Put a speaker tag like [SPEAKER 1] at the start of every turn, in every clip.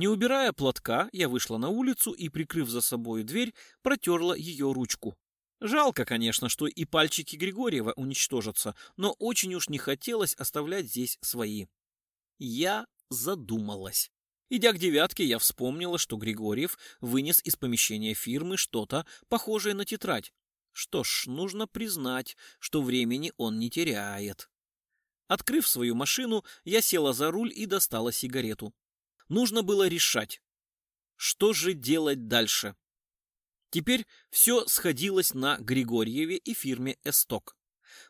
[SPEAKER 1] Не убирая платка, я вышла на улицу и, прикрыв за собой дверь, протерла ее ручку. Жалко, конечно, что и пальчики Григорьева уничтожатся, но очень уж не хотелось оставлять здесь свои. Я задумалась. Идя к девятке, я вспомнила, что Григорьев вынес из помещения фирмы что-то похожее на тетрадь. Что ж, нужно признать, что времени он не теряет. Открыв свою машину, я села за руль и достала сигарету нужно было решать, что же делать дальше. Теперь все сходилось на Григорьеве и фирме «Эсток».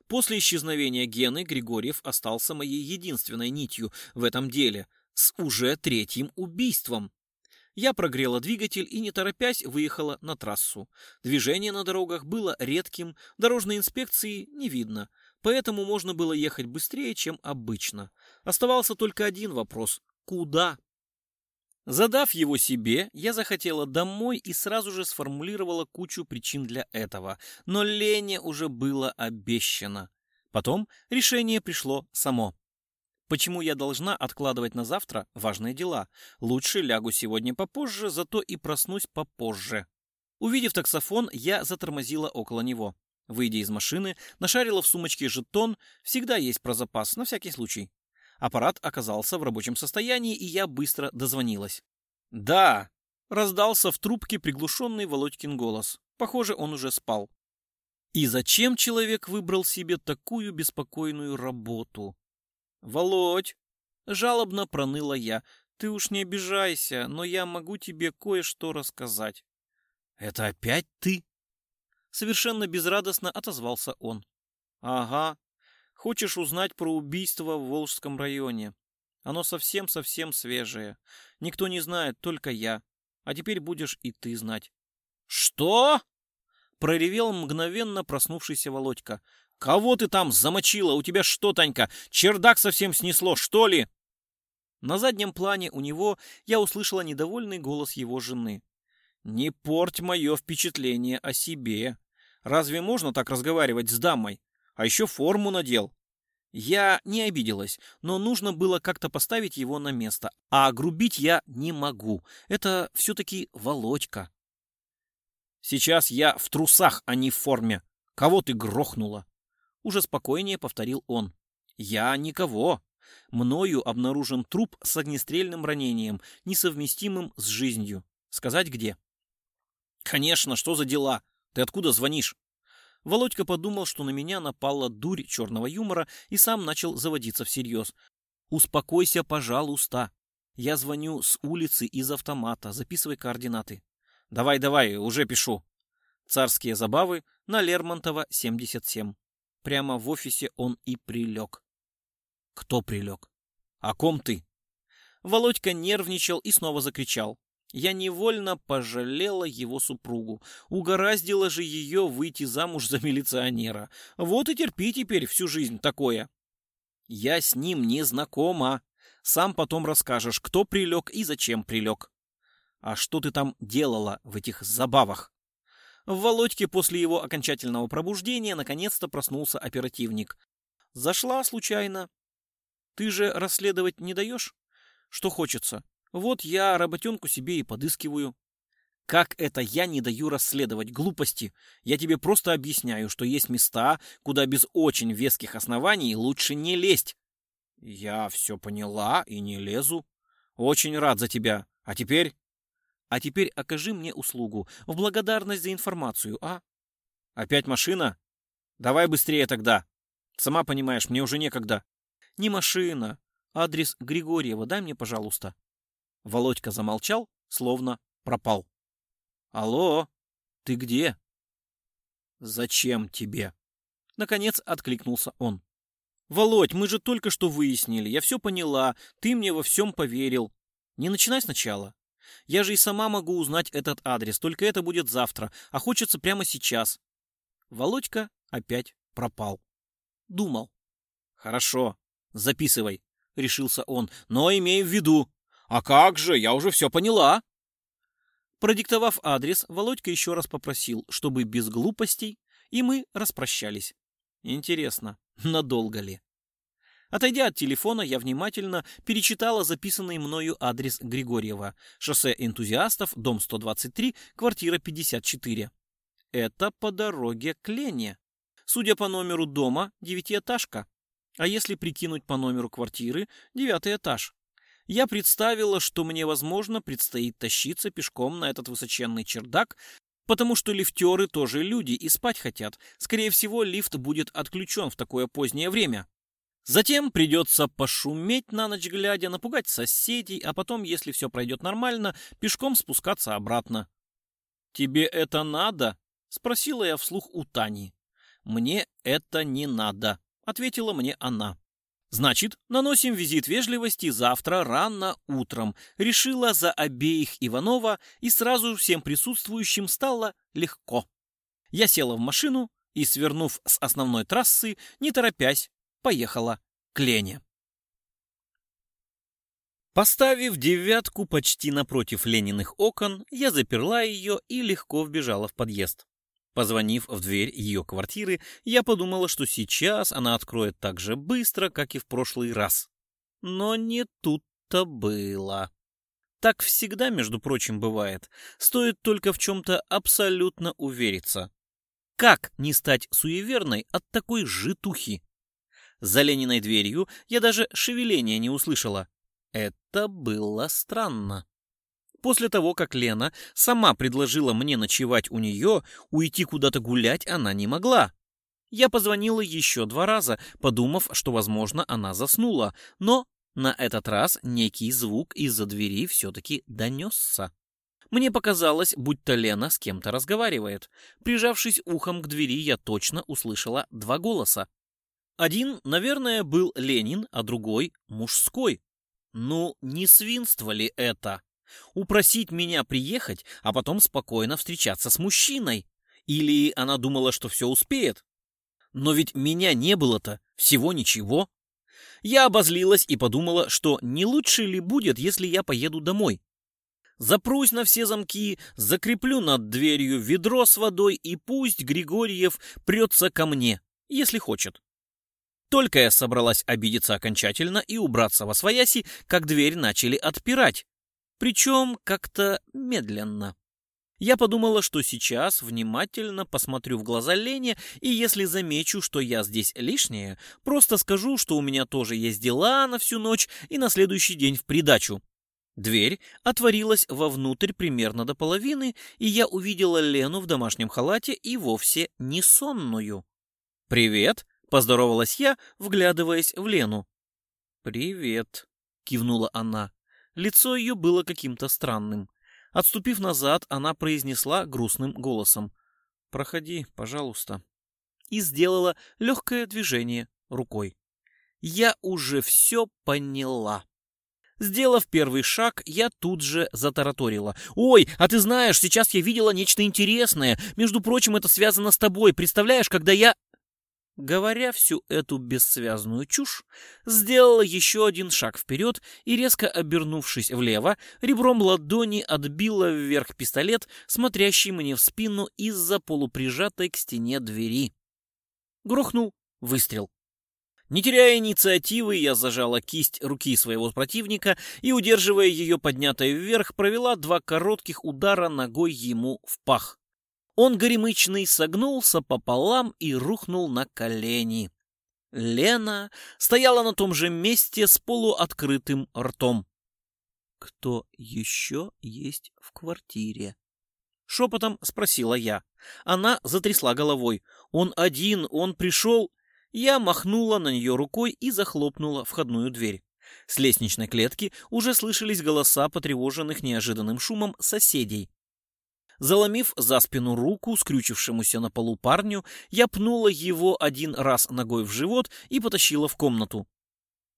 [SPEAKER 1] После исчезновения Гены Григорьев остался моей единственной нитью в этом деле, с уже третьим убийством. Я прогрела двигатель и, не торопясь, выехала на трассу. Движение на дорогах было редким, дорожной инспекции не видно, поэтому можно было ехать быстрее, чем обычно. Оставался только один вопрос – куда? Задав его себе, я захотела домой и сразу же сформулировала кучу причин для этого, но Лене уже было обещано. Потом решение пришло само. Почему я должна откладывать на завтра важные дела? Лучше лягу сегодня попозже, зато и проснусь попозже. Увидев таксофон, я затормозила около него. Выйдя из машины, нашарила в сумочке жетон, всегда есть про запас, на всякий случай. Аппарат оказался в рабочем состоянии, и я быстро дозвонилась. «Да!» — раздался в трубке приглушенный Володькин голос. Похоже, он уже спал. «И зачем человек выбрал себе такую беспокойную работу?» «Володь!» — жалобно проныла я. «Ты уж не обижайся, но я могу тебе кое-что рассказать». «Это опять ты?» Совершенно безрадостно отозвался он. «Ага», Хочешь узнать про убийство в Волжском районе? Оно совсем-совсем свежее. Никто не знает, только я. А теперь будешь и ты знать. Что? проревел мгновенно проснувшийся Володька. Кого ты там замочила? У тебя что, Танька, чердак совсем снесло, что ли? На заднем плане у него я услышала недовольный голос его жены. «Не порть моё впечатление о себе. Разве можно так разговаривать с дамой? а еще форму надел. Я не обиделась, но нужно было как-то поставить его на место. А грубить я не могу. Это все-таки Володька. Сейчас я в трусах, а не в форме. Кого ты грохнула? Уже спокойнее повторил он. Я никого. Мною обнаружен труп с огнестрельным ранением, несовместимым с жизнью. Сказать где? Конечно, что за дела? Ты откуда звонишь? Володька подумал, что на меня напала дурь черного юмора и сам начал заводиться всерьез. «Успокойся, пожалуйста. Я звоню с улицы из автомата. Записывай координаты». «Давай, давай, уже пишу». Царские забавы на Лермонтова, 77. Прямо в офисе он и прилег. «Кто прилег? О ком ты?» Володька нервничал и снова закричал. Я невольно пожалела его супругу. Угораздило же ее выйти замуж за милиционера. Вот и терпи теперь всю жизнь такое. Я с ним не знакома. Сам потом расскажешь, кто прилег и зачем прилег. А что ты там делала в этих забавах? В Володьке после его окончательного пробуждения наконец-то проснулся оперативник. Зашла случайно. Ты же расследовать не даешь? Что хочется? Вот я работенку себе и подыскиваю. Как это я не даю расследовать глупости? Я тебе просто объясняю, что есть места, куда без очень веских оснований лучше не лезть. Я все поняла и не лезу. Очень рад за тебя. А теперь? А теперь окажи мне услугу в благодарность за информацию, а? Опять машина? Давай быстрее тогда. Сама понимаешь, мне уже некогда. Не машина. Адрес Григорьева дай мне, пожалуйста. Володька замолчал, словно пропал. «Алло, ты где?» «Зачем тебе?» Наконец откликнулся он. «Володь, мы же только что выяснили. Я все поняла. Ты мне во всем поверил. Не начинай сначала. Я же и сама могу узнать этот адрес, только это будет завтра, а хочется прямо сейчас. Володька опять пропал. Думал. Хорошо, записывай, решился он, но имей в виду, «А как же? Я уже все поняла!» Продиктовав адрес, Володька еще раз попросил, чтобы без глупостей, и мы распрощались. Интересно, надолго ли? Отойдя от телефона, я внимательно перечитала записанный мною адрес Григорьева. Шоссе энтузиастов, дом 123, квартира 54. Это по дороге к Лене. Судя по номеру дома, девятиэтажка. А если прикинуть по номеру квартиры, девятый этаж. Я представила, что мне, возможно, предстоит тащиться пешком на этот высоченный чердак, потому что лифтеры тоже люди и спать хотят. Скорее всего, лифт будет отключен в такое позднее время. Затем придется пошуметь на ночь глядя, напугать соседей, а потом, если все пройдет нормально, пешком спускаться обратно. «Тебе это надо?» — спросила я вслух у Тани. «Мне это не надо», — ответила мне она. Значит, наносим визит вежливости завтра рано утром. Решила за обеих Иванова, и сразу всем присутствующим стало легко. Я села в машину и, свернув с основной трассы, не торопясь, поехала к Лене. Поставив девятку почти напротив Лениных окон, я заперла ее и легко вбежала в подъезд. Позвонив в дверь ее квартиры, я подумала, что сейчас она откроет так же быстро, как и в прошлый раз. Но не тут-то было. Так всегда, между прочим, бывает. Стоит только в чем-то абсолютно увериться. Как не стать суеверной от такой житухи? За Лениной дверью я даже шевеления не услышала. Это было странно. После того, как Лена сама предложила мне ночевать у нее, уйти куда-то гулять она не могла. Я позвонила еще два раза, подумав, что, возможно, она заснула, но на этот раз некий звук из-за двери все-таки донесся. Мне показалось, будто Лена с кем-то разговаривает. Прижавшись ухом к двери, я точно услышала два голоса. Один, наверное, был Ленин, а другой — мужской. Ну, не свинство ли это? Упросить меня приехать, а потом спокойно встречаться с мужчиной. Или она думала, что все успеет? Но ведь меня не было-то, всего ничего. Я обозлилась и подумала, что не лучше ли будет, если я поеду домой. Запрусь на все замки, закреплю над дверью ведро с водой и пусть Григорьев прется ко мне, если хочет. Только я собралась обидеться окончательно и убраться во свояси, как дверь начали отпирать. Причем как-то медленно. Я подумала, что сейчас внимательно посмотрю в глаза Лене, и если замечу, что я здесь лишняя, просто скажу, что у меня тоже есть дела на всю ночь и на следующий день в придачу. Дверь отворилась вовнутрь примерно до половины, и я увидела Лену в домашнем халате и вовсе не сонную. «Привет!» — поздоровалась я, вглядываясь в Лену. «Привет!» — кивнула она. Лицо ее было каким-то странным. Отступив назад, она произнесла грустным голосом. «Проходи, пожалуйста». И сделала легкое движение рукой. «Я уже все поняла». Сделав первый шаг, я тут же затараторила. «Ой, а ты знаешь, сейчас я видела нечто интересное. Между прочим, это связано с тобой. Представляешь, когда я...» Говоря всю эту бессвязную чушь, сделала еще один шаг вперед и, резко обернувшись влево, ребром ладони отбила вверх пистолет, смотрящий мне в спину из-за полуприжатой к стене двери. Грохнул выстрел. Не теряя инициативы, я зажала кисть руки своего противника и, удерживая ее поднятой вверх, провела два коротких удара ногой ему в пах. Он горемычный согнулся пополам и рухнул на колени. Лена стояла на том же месте с полуоткрытым ртом. «Кто еще есть в квартире?» Шепотом спросила я. Она затрясла головой. «Он один, он пришел...» Я махнула на нее рукой и захлопнула входную дверь. С лестничной клетки уже слышались голоса потревоженных неожиданным шумом соседей. Заломив за спину руку, скрючившемуся на полу парню, я пнула его один раз ногой в живот и потащила в комнату.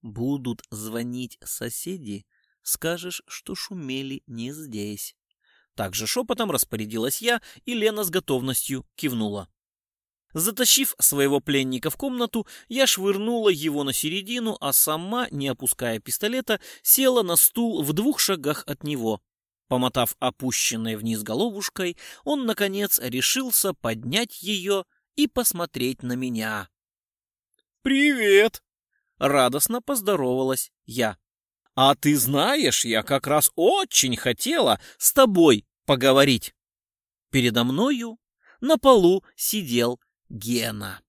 [SPEAKER 1] «Будут звонить соседи, скажешь, что шумели не здесь». Так же шепотом распорядилась я, и Лена с готовностью кивнула. Затащив своего пленника в комнату, я швырнула его на середину, а сама, не опуская пистолета, села на стул в двух шагах от него. Помотав опущенной вниз головушкой, он, наконец, решился поднять ее и посмотреть на меня. «Привет!» — радостно поздоровалась я. «А ты знаешь, я как раз очень хотела с тобой поговорить!» Передо мною на полу сидел Гена.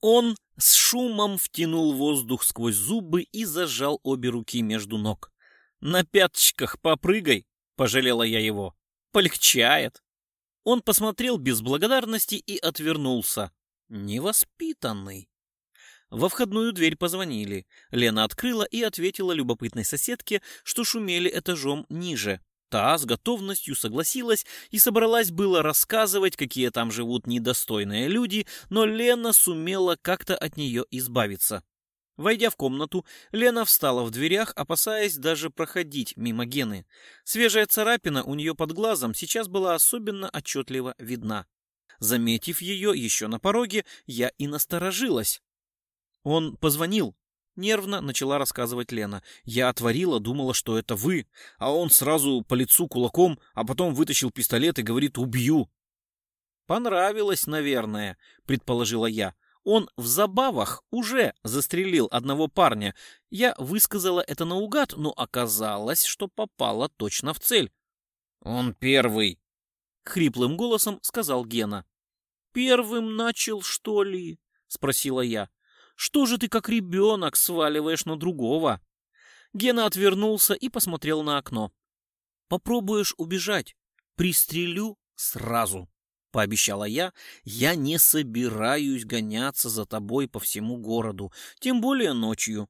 [SPEAKER 1] Он с шумом втянул воздух сквозь зубы и зажал обе руки между ног. «На пяточках попрыгай», — пожалела я его. «Полегчает». Он посмотрел без благодарности и отвернулся. Невоспитанный. Во входную дверь позвонили. Лена открыла и ответила любопытной соседке, что шумели этажом ниже. Та с готовностью согласилась и собралась было рассказывать, какие там живут недостойные люди, но Лена сумела как-то от нее избавиться. Войдя в комнату, Лена встала в дверях, опасаясь даже проходить мимо Гены. Свежая царапина у нее под глазом сейчас была особенно отчетливо видна. Заметив ее еще на пороге, я и насторожилась. «Он позвонил», — нервно начала рассказывать Лена. «Я отворила, думала, что это вы, а он сразу по лицу кулаком, а потом вытащил пистолет и говорит «убью». «Понравилось, наверное», — предположила я. Он в забавах уже застрелил одного парня. Я высказала это наугад, но оказалось, что попала точно в цель. «Он первый», — хриплым голосом сказал Гена. «Первым начал, что ли?» — спросила я. «Что же ты как ребенок сваливаешь на другого?» Гена отвернулся и посмотрел на окно. «Попробуешь убежать, пристрелю сразу». — пообещала я, — «я не собираюсь гоняться за тобой по всему городу, тем более ночью».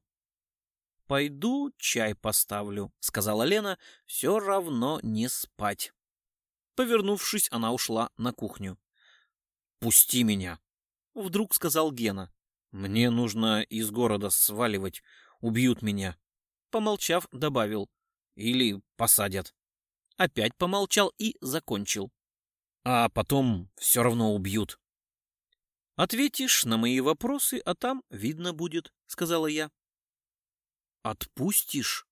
[SPEAKER 1] «Пойду чай поставлю», — сказала Лена, — «все равно не спать». Повернувшись, она ушла на кухню. «Пусти меня», — вдруг сказал Гена. «Мне нужно из города сваливать, убьют меня». Помолчав, добавил. «Или посадят». Опять помолчал и закончил а потом все равно убьют. «Ответишь на мои вопросы, а там видно будет», — сказала я. «Отпустишь?»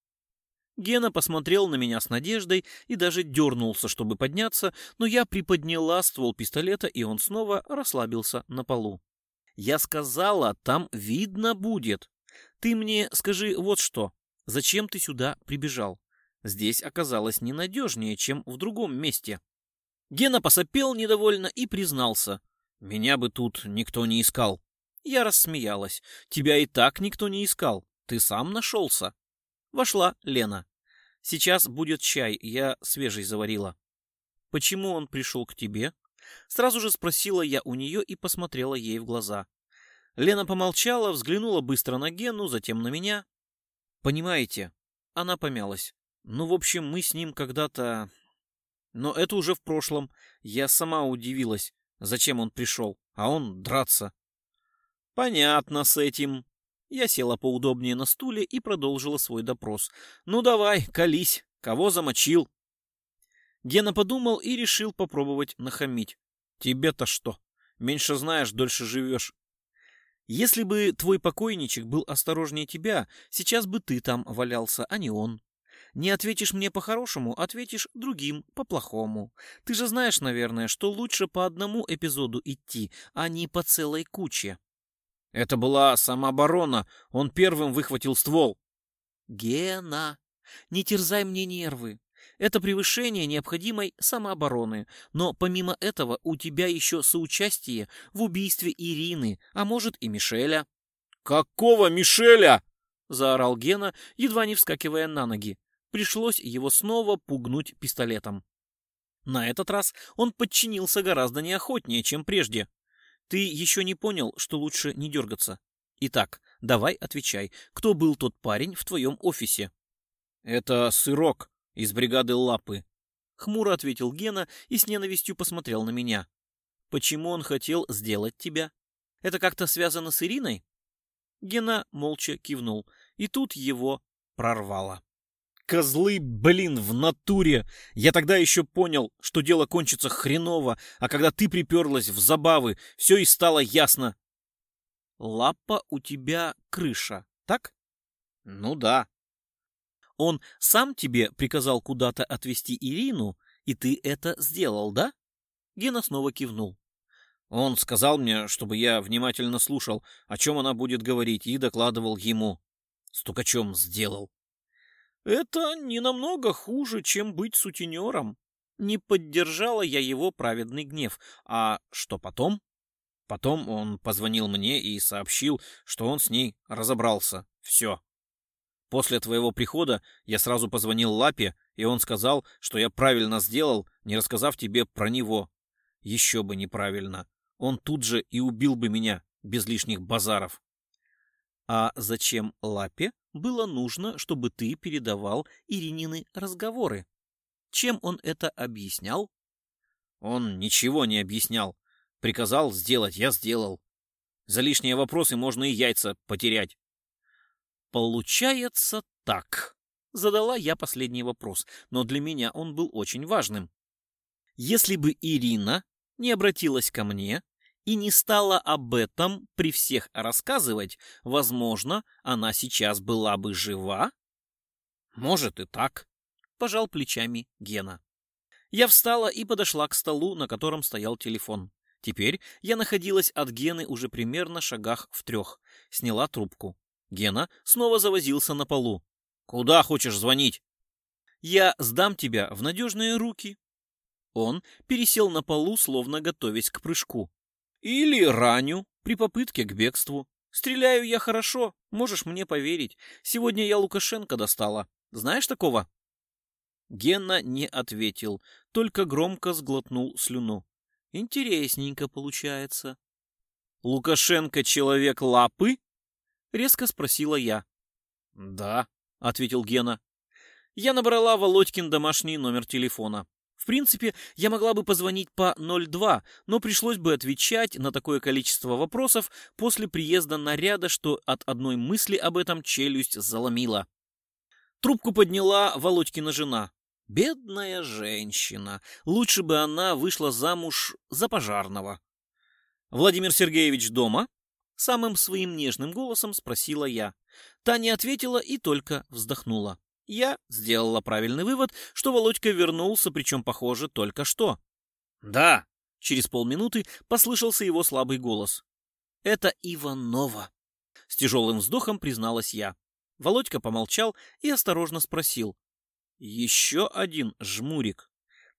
[SPEAKER 1] Гена посмотрел на меня с надеждой и даже дернулся, чтобы подняться, но я приподняла ствол пистолета, и он снова расслабился на полу. «Я сказала, там видно будет. Ты мне скажи вот что. Зачем ты сюда прибежал? Здесь оказалось ненадежнее, чем в другом месте». Гена посопел недовольно и признался. «Меня бы тут никто не искал». Я рассмеялась. «Тебя и так никто не искал. Ты сам нашелся». Вошла Лена. «Сейчас будет чай, я свежий заварила». «Почему он пришел к тебе?» Сразу же спросила я у нее и посмотрела ей в глаза. Лена помолчала, взглянула быстро на Гену, затем на меня. «Понимаете?» Она помялась. «Ну, в общем, мы с ним когда-то но это уже в прошлом. Я сама удивилась, зачем он пришел, а он драться. Понятно с этим. Я села поудобнее на стуле и продолжила свой допрос. Ну давай, колись, кого замочил? Гена подумал и решил попробовать нахамить. Тебе-то что? Меньше знаешь, дольше живешь. Если бы твой покойничек был осторожнее тебя, сейчас бы ты там валялся, а не он. Не ответишь мне по-хорошему, ответишь другим по-плохому. Ты же знаешь, наверное, что лучше по одному эпизоду идти, а не по целой куче. Это была самооборона. Он первым выхватил ствол. Гена, не терзай мне нервы. Это превышение необходимой самообороны. Но помимо этого у тебя еще соучастие в убийстве Ирины, а может и Мишеля. «Какого Мишеля?» — заорал Гена, едва не вскакивая на ноги пришлось его снова пугнуть пистолетом. На этот раз он подчинился гораздо неохотнее, чем прежде. Ты еще не понял, что лучше не дергаться. Итак, давай отвечай, кто был тот парень в твоем офисе? Это Сырок из бригады Лапы. Хмуро ответил Гена и с ненавистью посмотрел на меня. Почему он хотел сделать тебя? Это как-то связано с Ириной? Гена молча кивнул, и тут его прорвало козлы, блин, в натуре. Я тогда еще понял, что дело кончится хреново, а когда ты приперлась в забавы, все и стало ясно. Лапа у тебя крыша, так? Ну да. Он сам тебе приказал куда-то отвезти Ирину, и ты это сделал, да? Гена снова кивнул. Он сказал мне, чтобы я внимательно слушал, о чем она будет говорить, и докладывал ему. Стукачом сделал. Это не намного хуже, чем быть сутенером. Не поддержала я его праведный гнев. А что потом? Потом он позвонил мне и сообщил, что он с ней разобрался. Все. После твоего прихода я сразу позвонил Лапе, и он сказал, что я правильно сделал, не рассказав тебе про него. Еще бы неправильно. Он тут же и убил бы меня, без лишних базаров. А зачем Лапе было нужно, чтобы ты передавал Иринины разговоры? Чем он это объяснял? Он ничего не объяснял. Приказал сделать, я сделал. За лишние вопросы можно и яйца потерять. Получается так. Задала я последний вопрос, но для меня он был очень важным. Если бы Ирина не обратилась ко мне, и не стала об этом при всех рассказывать, возможно, она сейчас была бы жива? Может и так, пожал плечами Гена. Я встала и подошла к столу, на котором стоял телефон. Теперь я находилась от Гены уже примерно шагах в трех. Сняла трубку. Гена снова завозился на полу. «Куда хочешь звонить?» «Я сдам тебя в надежные руки». Он пересел на полу, словно готовясь к прыжку. Или раню при попытке к бегству. Стреляю я хорошо, можешь мне поверить. Сегодня я Лукашенко достала. Знаешь такого? Гена не ответил, только громко сглотнул слюну. Интересненько получается. Лукашенко человек лапы? Резко спросила я. Да, ответил Гена. Я набрала Володькин домашний номер телефона принципе, я могла бы позвонить по 02, но пришлось бы отвечать на такое количество вопросов после приезда наряда, что от одной мысли об этом челюсть заломила. Трубку подняла Володькина жена. Бедная женщина. Лучше бы она вышла замуж за пожарного. Владимир Сергеевич дома? Самым своим нежным голосом спросила я. Таня ответила и только вздохнула. Я сделала правильный вывод, что Володька вернулся, причем, похоже, только что. «Да!» — через полминуты послышался его слабый голос. «Это Иванова!» — с тяжелым вздохом призналась я. Володька помолчал и осторожно спросил. «Еще один жмурик.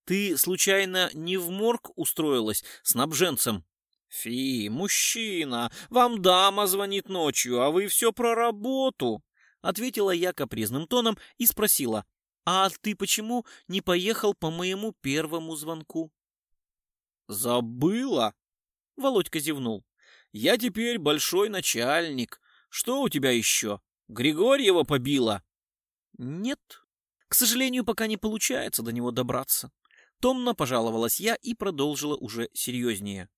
[SPEAKER 1] Ты, случайно, не в морг устроилась снабженцем?» «Фи, мужчина, вам дама звонит ночью, а вы все про работу!» ответила я капризным тоном и спросила, «А ты почему не поехал по моему первому звонку?» «Забыла?» — Володька зевнул. «Я теперь большой начальник. Что у тебя еще? Григорьева побила?» «Нет. К сожалению, пока не получается до него добраться». Томно пожаловалась я и продолжила уже серьезнее.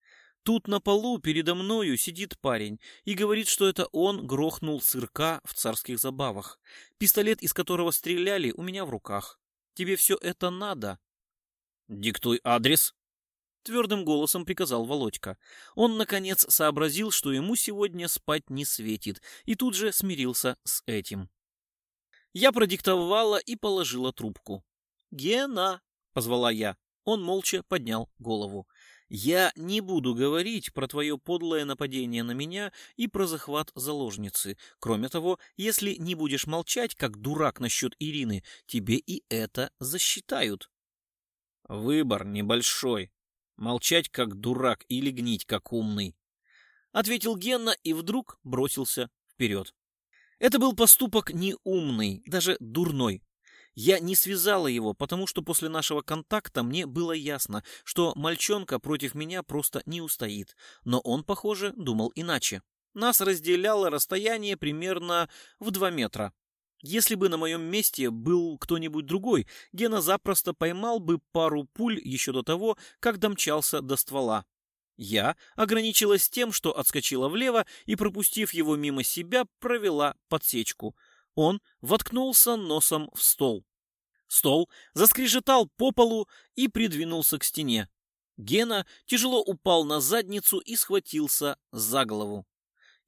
[SPEAKER 1] Тут на полу передо мною сидит парень и говорит, что это он грохнул сырка в царских забавах. Пистолет, из которого стреляли, у меня в руках. Тебе все это надо? Диктуй адрес. Твердым голосом приказал Володька. Он, наконец, сообразил, что ему сегодня спать не светит, и тут же смирился с этим. Я продиктовала и положила трубку. «Гена!» — позвала я. Он молча поднял голову. Я не буду говорить про твое подлое нападение на меня и про захват заложницы. Кроме того, если не будешь молчать, как дурак насчет Ирины, тебе и это засчитают. Выбор небольшой. Молчать, как дурак, или гнить, как умный. Ответил Генна и вдруг бросился вперед. Это был поступок неумный, даже дурной. Я не связала его, потому что после нашего контакта мне было ясно, что мальчонка против меня просто не устоит. Но он, похоже, думал иначе. Нас разделяло расстояние примерно в два метра. Если бы на моем месте был кто-нибудь другой, Гена запросто поймал бы пару пуль еще до того, как домчался до ствола. Я ограничилась тем, что отскочила влево и, пропустив его мимо себя, провела подсечку — он воткнулся носом в стол. Стол заскрежетал по полу и придвинулся к стене. Гена тяжело упал на задницу и схватился за голову.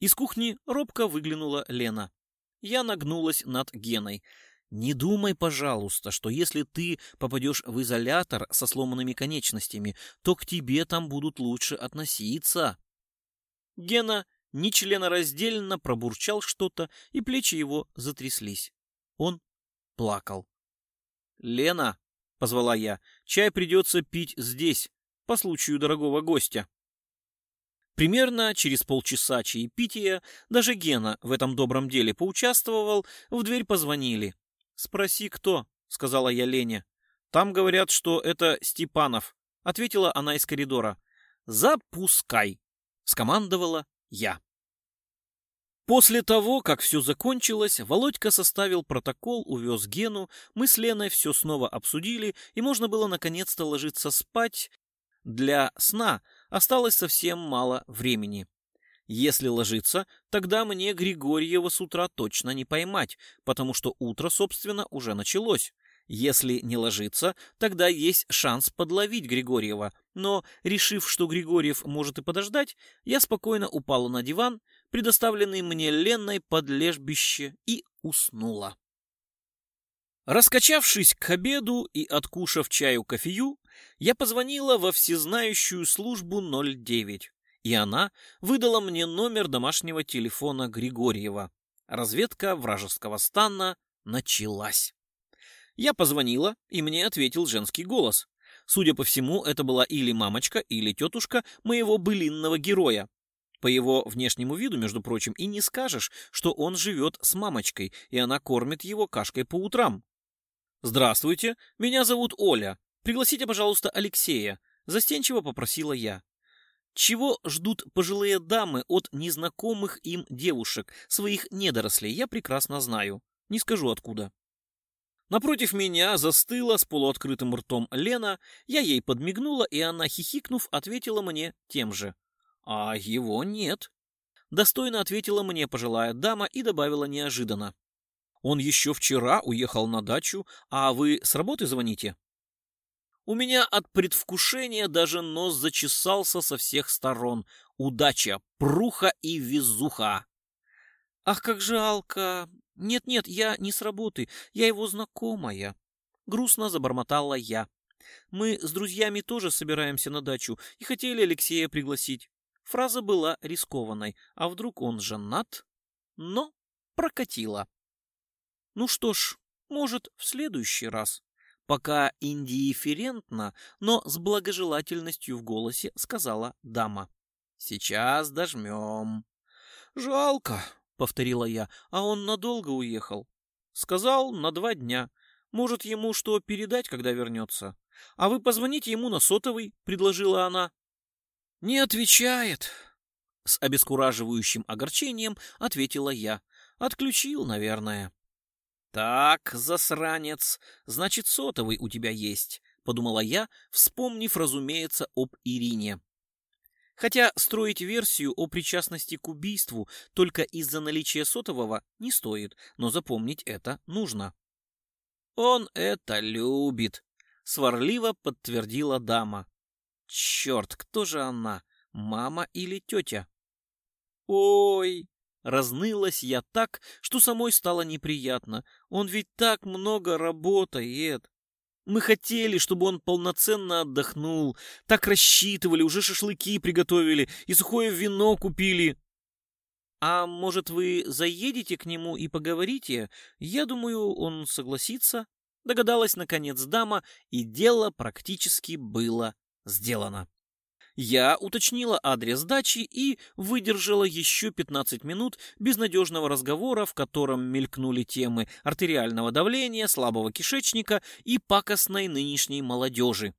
[SPEAKER 1] Из кухни робко выглянула Лена. Я нагнулась над Геной. «Не думай, пожалуйста, что если ты попадешь в изолятор со сломанными конечностями, то к тебе там будут лучше относиться». Гена нечленораздельно пробурчал что-то, и плечи его затряслись. Он плакал. «Лена!» — позвала я. «Чай придется пить здесь, по случаю дорогого гостя». Примерно через полчаса чаепития даже Гена в этом добром деле поучаствовал, в дверь позвонили. «Спроси, кто?» — сказала я Лене. «Там говорят, что это Степанов», — ответила она из коридора. «Запускай!» — скомандовала я. После того, как все закончилось, Володька составил протокол, увез Гену, мы с Леной все снова обсудили, и можно было наконец-то ложиться спать. Для сна осталось совсем мало времени. Если ложиться, тогда мне Григорьева с утра точно не поймать, потому что утро, собственно, уже началось. Если не ложится, тогда есть шанс подловить Григорьева, но, решив, что Григорьев может и подождать, я спокойно упала на диван, предоставленный мне Ленной под лежбище, и уснула. Раскачавшись к обеду и откушав чаю-кофею, я позвонила во всезнающую службу 09, и она выдала мне номер домашнего телефона Григорьева. Разведка вражеского стана началась. Я позвонила, и мне ответил женский голос. Судя по всему, это была или мамочка, или тетушка моего былинного героя. По его внешнему виду, между прочим, и не скажешь, что он живет с мамочкой, и она кормит его кашкой по утрам. «Здравствуйте, меня зовут Оля. Пригласите, пожалуйста, Алексея», — застенчиво попросила я. Чего ждут пожилые дамы от незнакомых им девушек, своих недорослей, я прекрасно знаю. Не скажу откуда. Напротив меня застыла с полуоткрытым ртом Лена, я ей подмигнула, и она, хихикнув, ответила мне тем же. «А его нет». Достойно ответила мне пожилая дама и добавила неожиданно. «Он еще вчера уехал на дачу, а вы с работы звоните?» У меня от предвкушения даже нос зачесался со всех сторон. Удача, пруха и везуха. «Ах, как жалко! «Нет-нет, я не с работы, я его знакомая», — грустно забормотала я. «Мы с друзьями тоже собираемся на дачу и хотели Алексея пригласить». Фраза была рискованной, а вдруг он женат? Но прокатила. Ну что ж, может, в следующий раз. Пока индифферентно, но с благожелательностью в голосе сказала дама. Сейчас дожмем. Жалко, — повторила я. «А он надолго уехал?» «Сказал, на два дня. Может, ему что передать, когда вернется?» «А вы позвоните ему на сотовый», — предложила она. «Не отвечает», — с обескураживающим огорчением ответила я. «Отключил, наверное». «Так, засранец, значит, сотовый у тебя есть», — подумала я, вспомнив, разумеется, об Ирине. Хотя строить версию о причастности к убийству только из-за наличия сотового не стоит, но запомнить это нужно. «Он это любит», — сварливо подтвердила дама. «Черт, кто же она, мама или тетя?» «Ой!» — разнылась я так, что самой стало неприятно. «Он ведь так много работает!» Мы хотели, чтобы он полноценно отдохнул. Так рассчитывали, уже шашлыки приготовили и сухое вино купили. А может, вы заедете к нему и поговорите? Я думаю, он согласится. Догадалась, наконец, дама, и дело практически было сделано. Я уточнила адрес дачи и выдержала еще 15 минут безнадежного разговора, в котором мелькнули темы артериального давления, слабого кишечника и пакостной нынешней молодежи.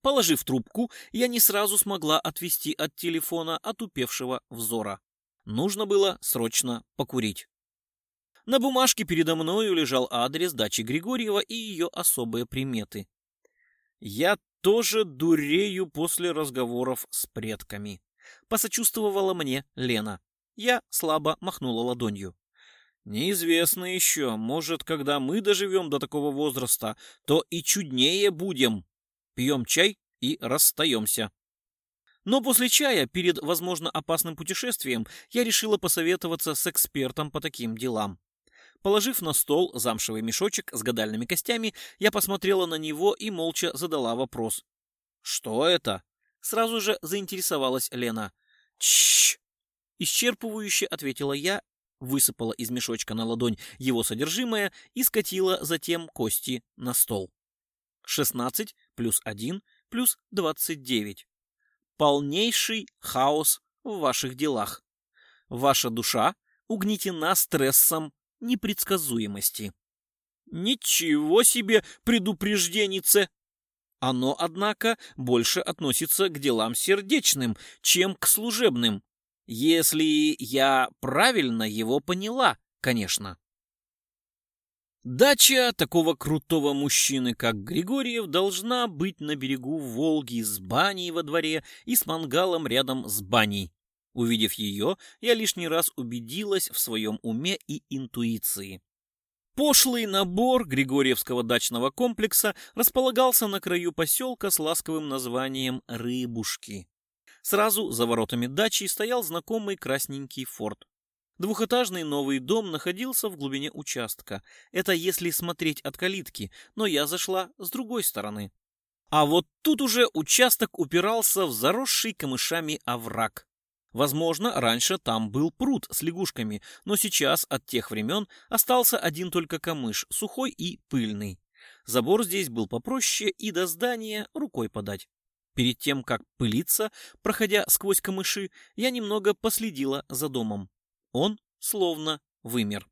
[SPEAKER 1] Положив трубку, я не сразу смогла отвести от телефона отупевшего взора. Нужно было срочно покурить. На бумажке передо мною лежал адрес дачи Григорьева и ее особые приметы. Я тоже дурею после разговоров с предками. Посочувствовала мне Лена. Я слабо махнула ладонью. Неизвестно еще, может, когда мы доживем до такого возраста, то и чуднее будем. Пьем чай и расстаемся. Но после чая, перед, возможно, опасным путешествием, я решила посоветоваться с экспертом по таким делам. Положив на стол замшевый мешочек с гадальными костями, я посмотрела на него и молча задала вопрос. «Что это?» Сразу же заинтересовалась Лена. «Тш!» Исчерпывающе ответила я, высыпала из мешочка на ладонь его содержимое и скатила затем кости на стол. 16 плюс один плюс 29. Полнейший хаос в ваших делах. Ваша душа угнетена стрессом непредсказуемости. Ничего себе предупрежденице! Оно, однако, больше относится к делам сердечным, чем к служебным. Если я правильно его поняла, конечно. Дача такого крутого мужчины, как Григорьев, должна быть на берегу Волги с баней во дворе и с мангалом рядом с баней. Увидев ее, я лишний раз убедилась в своем уме и интуиции. Пошлый набор Григорьевского дачного комплекса располагался на краю поселка с ласковым названием «Рыбушки». Сразу за воротами дачи стоял знакомый красненький форт. Двухэтажный новый дом находился в глубине участка. Это если смотреть от калитки, но я зашла с другой стороны. А вот тут уже участок упирался в заросший камышами овраг. Возможно, раньше там был пруд с лягушками, но сейчас от тех времен остался один только камыш, сухой и пыльный. Забор здесь был попроще и до здания рукой подать. Перед тем, как пылиться, проходя сквозь камыши, я немного последила за домом. Он словно вымер.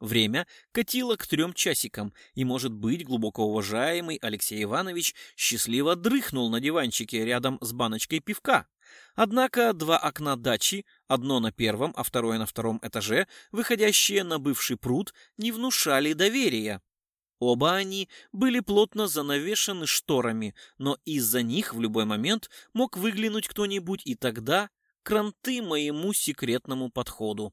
[SPEAKER 1] Время катило к трем часикам, и, может быть, глубоко уважаемый Алексей Иванович счастливо дрыхнул на диванчике рядом с баночкой пивка. Однако два окна дачи, одно на первом, а второе на втором этаже, выходящие на бывший пруд, не внушали доверия. Оба они были плотно занавешены шторами, но из-за них в любой момент мог выглянуть кто-нибудь, и тогда кранты моему секретному подходу.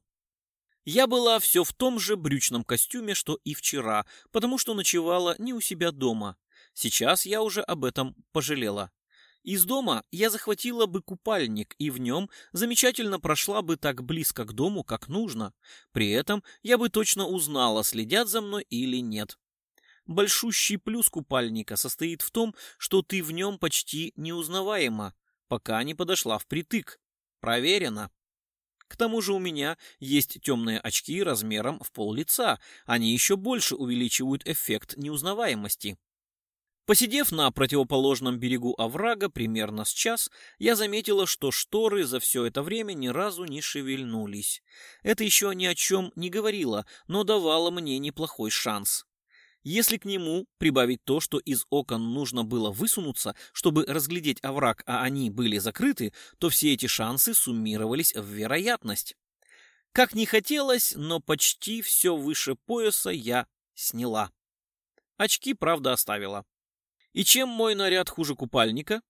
[SPEAKER 1] Я была все в том же брючном костюме, что и вчера, потому что ночевала не у себя дома. Сейчас я уже об этом пожалела. Из дома я захватила бы купальник и в нем замечательно прошла бы так близко к дому, как нужно. При этом я бы точно узнала, следят за мной или нет. Большущий плюс купальника состоит в том, что ты в нем почти неузнаваема, пока не подошла впритык. Проверено. К тому же у меня есть темные очки размером в пол лица, они еще больше увеличивают эффект неузнаваемости. Посидев на противоположном берегу оврага примерно с час, я заметила, что шторы за все это время ни разу не шевельнулись. Это еще ни о чем не говорило, но давало мне неплохой шанс. Если к нему прибавить то, что из окон нужно было высунуться, чтобы разглядеть овраг, а они были закрыты, то все эти шансы суммировались в вероятность. Как не хотелось, но почти все выше пояса я сняла. Очки, правда, оставила. И чем мой наряд хуже купальника?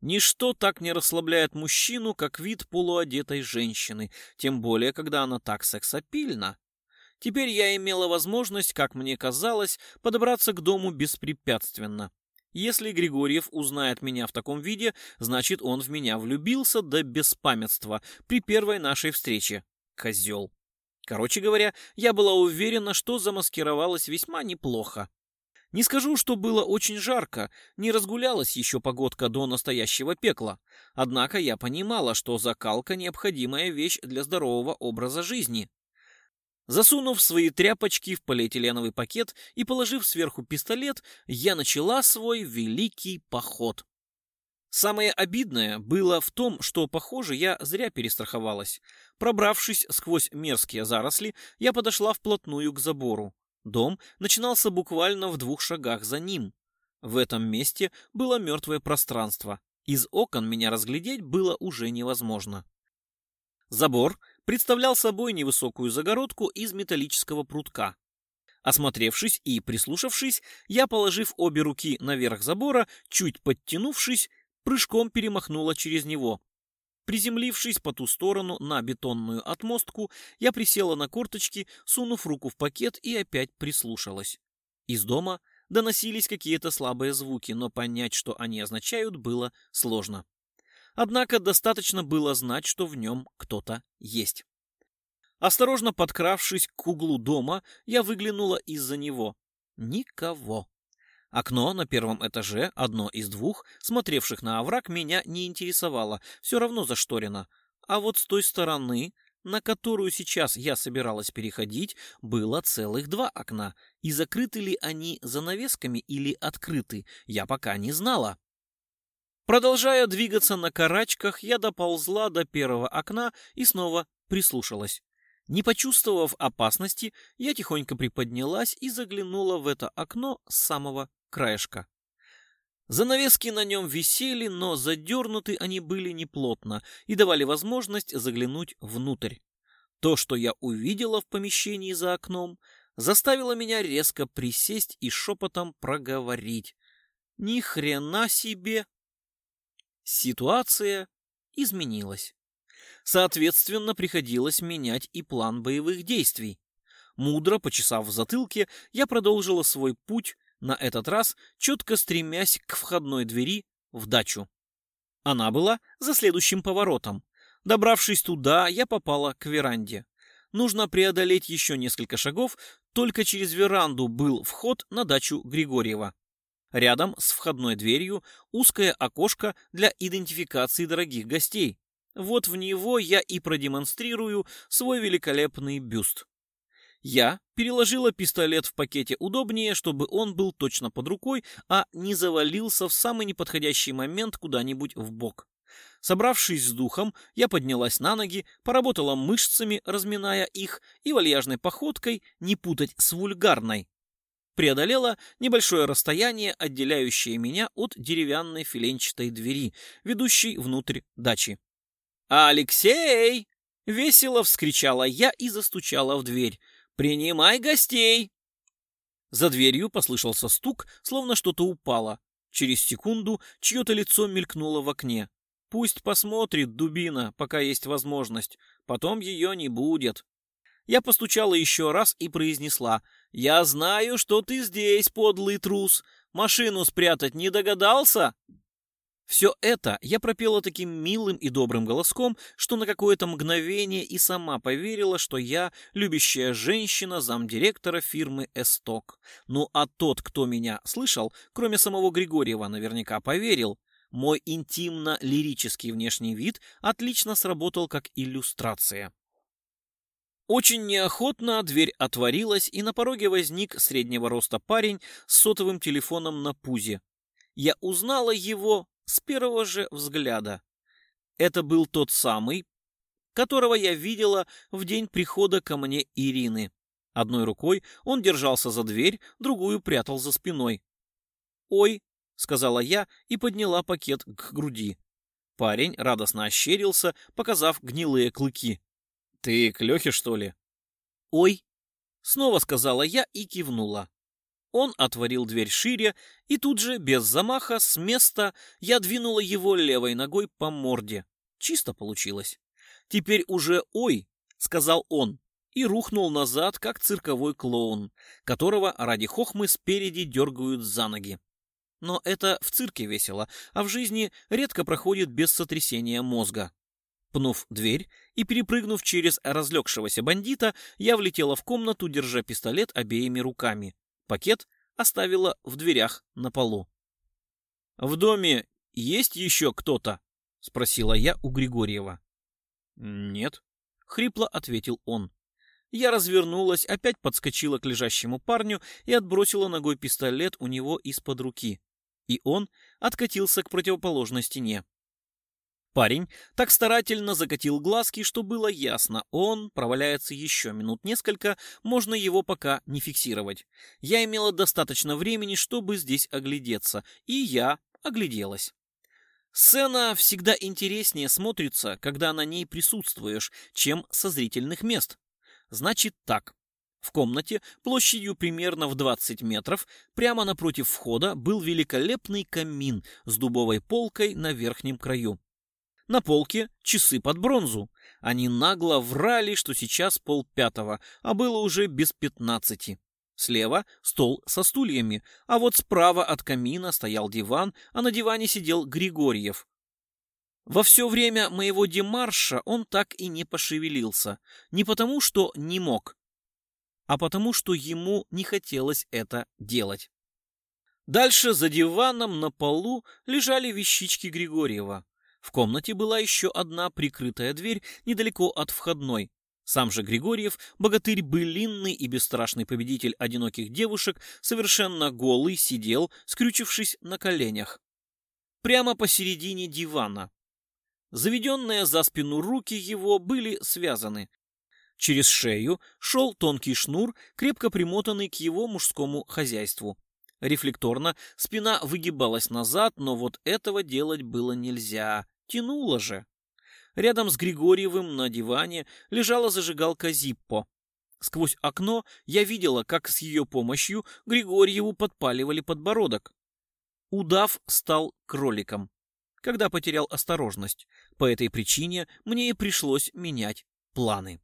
[SPEAKER 1] Ничто так не расслабляет мужчину, как вид полуодетой женщины, тем более, когда она так сексапильна. Теперь я имела возможность, как мне казалось, подобраться к дому беспрепятственно. Если Григорьев узнает меня в таком виде, значит, он в меня влюбился до беспамятства при первой нашей встрече. Козел. Короче говоря, я была уверена, что замаскировалась весьма неплохо. Не скажу, что было очень жарко, не разгулялась еще погодка до настоящего пекла. Однако я понимала, что закалка – необходимая вещь для здорового образа жизни. Засунув свои тряпочки в полиэтиленовый пакет и положив сверху пистолет, я начала свой великий поход. Самое обидное было в том, что, похоже, я зря перестраховалась. Пробравшись сквозь мерзкие заросли, я подошла вплотную к забору. Дом начинался буквально в двух шагах за ним. В этом месте было мертвое пространство. Из окон меня разглядеть было уже невозможно. Забор представлял собой невысокую загородку из металлического прутка. Осмотревшись и прислушавшись, я, положив обе руки наверх забора, чуть подтянувшись, прыжком перемахнула через него, Приземлившись по ту сторону на бетонную отмостку, я присела на корточки, сунув руку в пакет и опять прислушалась. Из дома доносились какие-то слабые звуки, но понять, что они означают, было сложно. Однако достаточно было знать, что в нем кто-то есть. Осторожно подкравшись к углу дома, я выглянула из-за него. Никого. Окно на первом этаже, одно из двух, смотревших на овраг, меня не интересовало, все равно зашторено. А вот с той стороны, на которую сейчас я собиралась переходить, было целых два окна, и закрыты ли они занавесками или открыты, я пока не знала. Продолжая двигаться на карачках, я доползла до первого окна и снова прислушалась. Не почувствовав опасности, я тихонько приподнялась и заглянула в это окно с самого краешка. Занавески на нем висели, но задернуты они были неплотно и давали возможность заглянуть внутрь. То, что я увидела в помещении за окном, заставило меня резко присесть и шепотом проговорить. Ни хрена себе! Ситуация изменилась. Соответственно, приходилось менять и план боевых действий. Мудро почесав в затылке, я продолжила свой путь, на этот раз четко стремясь к входной двери в дачу. Она была за следующим поворотом. Добравшись туда, я попала к веранде. Нужно преодолеть еще несколько шагов, только через веранду был вход на дачу Григорьева. Рядом с входной дверью узкое окошко для идентификации дорогих гостей. Вот в него я и продемонстрирую свой великолепный бюст. Я переложила пистолет в пакете удобнее, чтобы он был точно под рукой, а не завалился в самый неподходящий момент куда-нибудь в бок. Собравшись с духом, я поднялась на ноги, поработала мышцами, разминая их, и вальяжной походкой, не путать с вульгарной, преодолела небольшое расстояние, отделяющее меня от деревянной филенчатой двери, ведущей внутрь дачи. «Алексей!» — весело вскричала я и застучала в дверь. «Принимай гостей!» За дверью послышался стук, словно что-то упало. Через секунду чье-то лицо мелькнуло в окне. «Пусть посмотрит дубина, пока есть возможность. Потом ее не будет». Я постучала еще раз и произнесла. «Я знаю, что ты здесь, подлый трус. Машину спрятать не догадался?» Все это я пропела таким милым и добрым голоском, что на какое-то мгновение и сама поверила, что я любящая женщина замдиректора фирмы «Эсток». Ну а тот, кто меня слышал, кроме самого Григорьева, наверняка поверил. Мой интимно-лирический внешний вид отлично сработал как иллюстрация. Очень неохотно дверь отворилась, и на пороге возник среднего роста парень с сотовым телефоном на пузе. Я узнала его с первого же взгляда. Это был тот самый, которого я видела в день прихода ко мне Ирины. Одной рукой он держался за дверь, другую прятал за спиной. «Ой!» — сказала я и подняла пакет к груди. Парень радостно ощерился, показав гнилые клыки. «Ты к Лехе, что ли?» «Ой!» — снова сказала я и кивнула. Он отворил дверь шире, и тут же, без замаха, с места я двинула его левой ногой по морде. Чисто получилось. Теперь уже «Ой!» — сказал он, и рухнул назад, как цирковой клоун, которого ради хохмы спереди дергают за ноги. Но это в цирке весело, а в жизни редко проходит без сотрясения мозга. Пнув дверь и перепрыгнув через разлегшегося бандита, я влетела в комнату, держа пистолет обеими руками. Пакет оставила в дверях на полу. «В доме есть еще кто-то?» — спросила я у Григорьева. «Нет», — хрипло ответил он. Я развернулась, опять подскочила к лежащему парню и отбросила ногой пистолет у него из-под руки. И он откатился к противоположной стене. Парень так старательно закатил глазки, что было ясно, он проваляется еще минут несколько, можно его пока не фиксировать. Я имела достаточно времени, чтобы здесь оглядеться, и я огляделась. Сцена всегда интереснее смотрится, когда на ней присутствуешь, чем со зрительных мест. Значит так. В комнате, площадью примерно в 20 метров, прямо напротив входа был великолепный камин с дубовой полкой на верхнем краю на полке часы под бронзу. Они нагло врали, что сейчас полпятого, а было уже без пятнадцати. Слева стол со стульями, а вот справа от камина стоял диван, а на диване сидел Григорьев. Во все время моего демарша он так и не пошевелился. Не потому, что не мог, а потому, что ему не хотелось это делать. Дальше за диваном на полу лежали вещички Григорьева. В комнате была еще одна прикрытая дверь недалеко от входной. Сам же Григорьев, богатырь былинный и бесстрашный победитель одиноких девушек, совершенно голый сидел, скрючившись на коленях. Прямо посередине дивана. Заведенные за спину руки его были связаны. Через шею шел тонкий шнур, крепко примотанный к его мужскому хозяйству. Рефлекторно спина выгибалась назад, но вот этого делать было нельзя. Тянуло же. Рядом с Григорьевым на диване лежала зажигалка Зиппо. Сквозь окно я видела, как с ее помощью Григорьеву подпаливали подбородок. Удав стал кроликом, когда потерял осторожность. По этой причине мне и пришлось менять планы.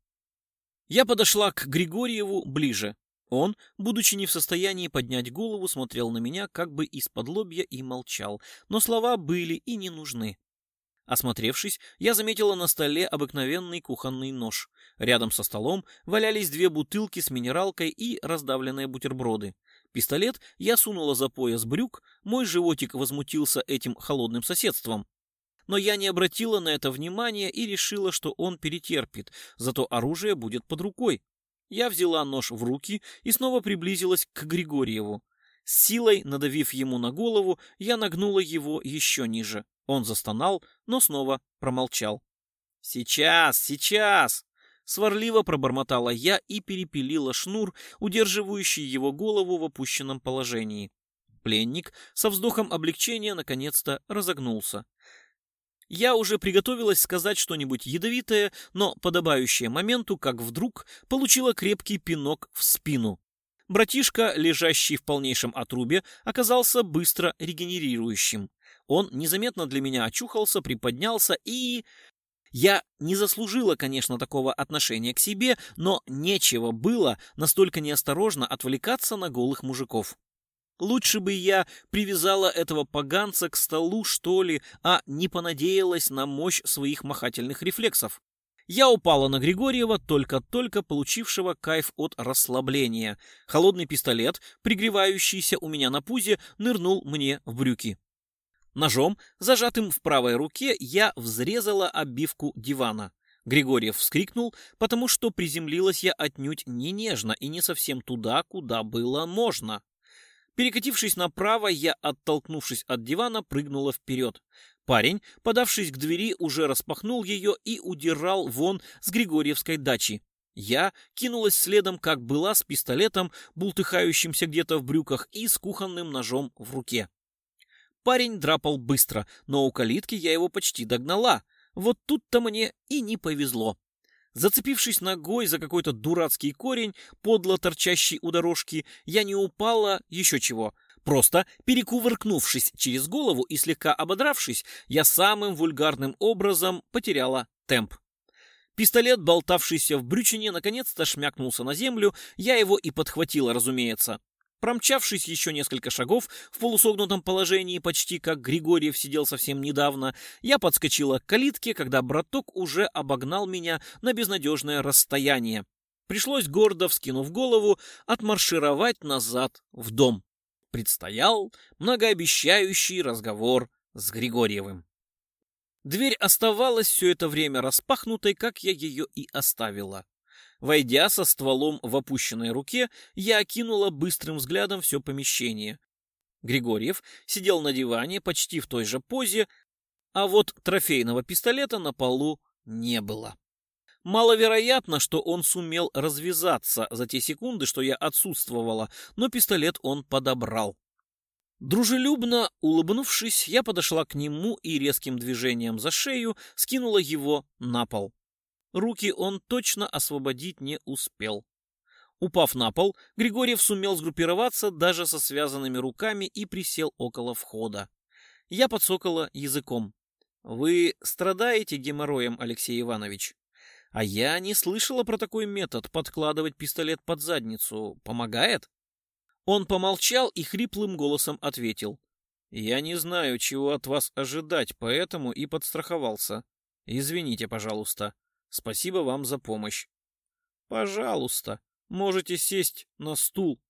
[SPEAKER 1] Я подошла к Григорьеву ближе. Он, будучи не в состоянии поднять голову, смотрел на меня как бы из-под лобья и молчал, но слова были и не нужны. Осмотревшись, я заметила на столе обыкновенный кухонный нож. Рядом со столом валялись две бутылки с минералкой и раздавленные бутерброды. Пистолет я сунула за пояс брюк, мой животик возмутился этим холодным соседством. Но я не обратила на это внимания и решила, что он перетерпит, зато оружие будет под рукой. Я взяла нож в руки и снова приблизилась к Григорьеву. Силой, надавив ему на голову, я нагнула его еще ниже. Он застонал, но снова промолчал. «Сейчас, сейчас!» Сварливо пробормотала я и перепилила шнур, удерживающий его голову в опущенном положении. Пленник со вздохом облегчения наконец-то разогнулся. Я уже приготовилась сказать что-нибудь ядовитое, но подобающее моменту, как вдруг получила крепкий пинок в спину. Братишка, лежащий в полнейшем отрубе, оказался быстро регенерирующим. Он незаметно для меня очухался, приподнялся и... Я не заслужила, конечно, такого отношения к себе, но нечего было настолько неосторожно отвлекаться на голых мужиков. Лучше бы я привязала этого поганца к столу, что ли, а не понадеялась на мощь своих махательных рефлексов. Я упала на Григорьева, только-только получившего кайф от расслабления. Холодный пистолет, пригревающийся у меня на пузе, нырнул мне в брюки. Ножом, зажатым в правой руке, я взрезала обивку дивана. Григорьев вскрикнул, потому что приземлилась я отнюдь не нежно и не совсем туда, куда было можно. Перекатившись направо, я, оттолкнувшись от дивана, прыгнула вперед. Парень, подавшись к двери, уже распахнул ее и удирал вон с Григорьевской дачи. Я кинулась следом, как была, с пистолетом, бултыхающимся где-то в брюках и с кухонным ножом в руке. Парень драпал быстро, но у калитки я его почти догнала. Вот тут-то мне и не повезло. Зацепившись ногой за какой-то дурацкий корень, подло торчащий у дорожки, я не упала, еще чего. Просто перекувыркнувшись через голову и слегка ободравшись, я самым вульгарным образом потеряла темп. Пистолет, болтавшийся в брючине, наконец-то шмякнулся на землю, я его и подхватила, разумеется. Промчавшись еще несколько шагов в полусогнутом положении, почти как Григорьев сидел совсем недавно, я подскочила к калитке, когда браток уже обогнал меня на безнадежное расстояние. Пришлось гордо, вскинув голову, отмаршировать назад в дом предстоял многообещающий разговор с Григорьевым. Дверь оставалась все это время распахнутой, как я ее и оставила. Войдя со стволом в опущенной руке, я окинула быстрым взглядом все помещение. Григорьев сидел на диване почти в той же позе, а вот трофейного пистолета на полу не было. Маловероятно, что он сумел развязаться за те секунды, что я отсутствовала, но пистолет он подобрал. Дружелюбно улыбнувшись, я подошла к нему и резким движением за шею скинула его на пол. Руки он точно освободить не успел. Упав на пол, Григорьев сумел сгруппироваться даже со связанными руками и присел около входа. Я подсокала языком. «Вы страдаете геморроем, Алексей Иванович?» А я не слышала про такой метод подкладывать пистолет под задницу. Помогает? Он помолчал и хриплым голосом ответил. Я не знаю, чего от вас ожидать, поэтому и подстраховался. Извините, пожалуйста. Спасибо вам за помощь. Пожалуйста, можете сесть на стул.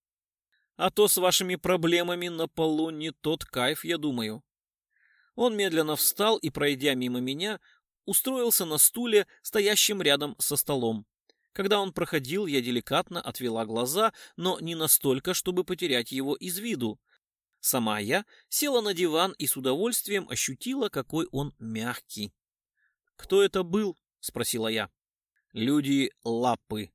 [SPEAKER 1] А то с вашими проблемами на полу не тот кайф, я думаю. Он медленно встал и, пройдя мимо меня, устроился на стуле, стоящем рядом со столом. Когда он проходил, я деликатно отвела глаза, но не настолько, чтобы потерять его из виду. Сама я села на диван и с удовольствием ощутила, какой он мягкий. «Кто это был?» — спросила я. «Люди лапы».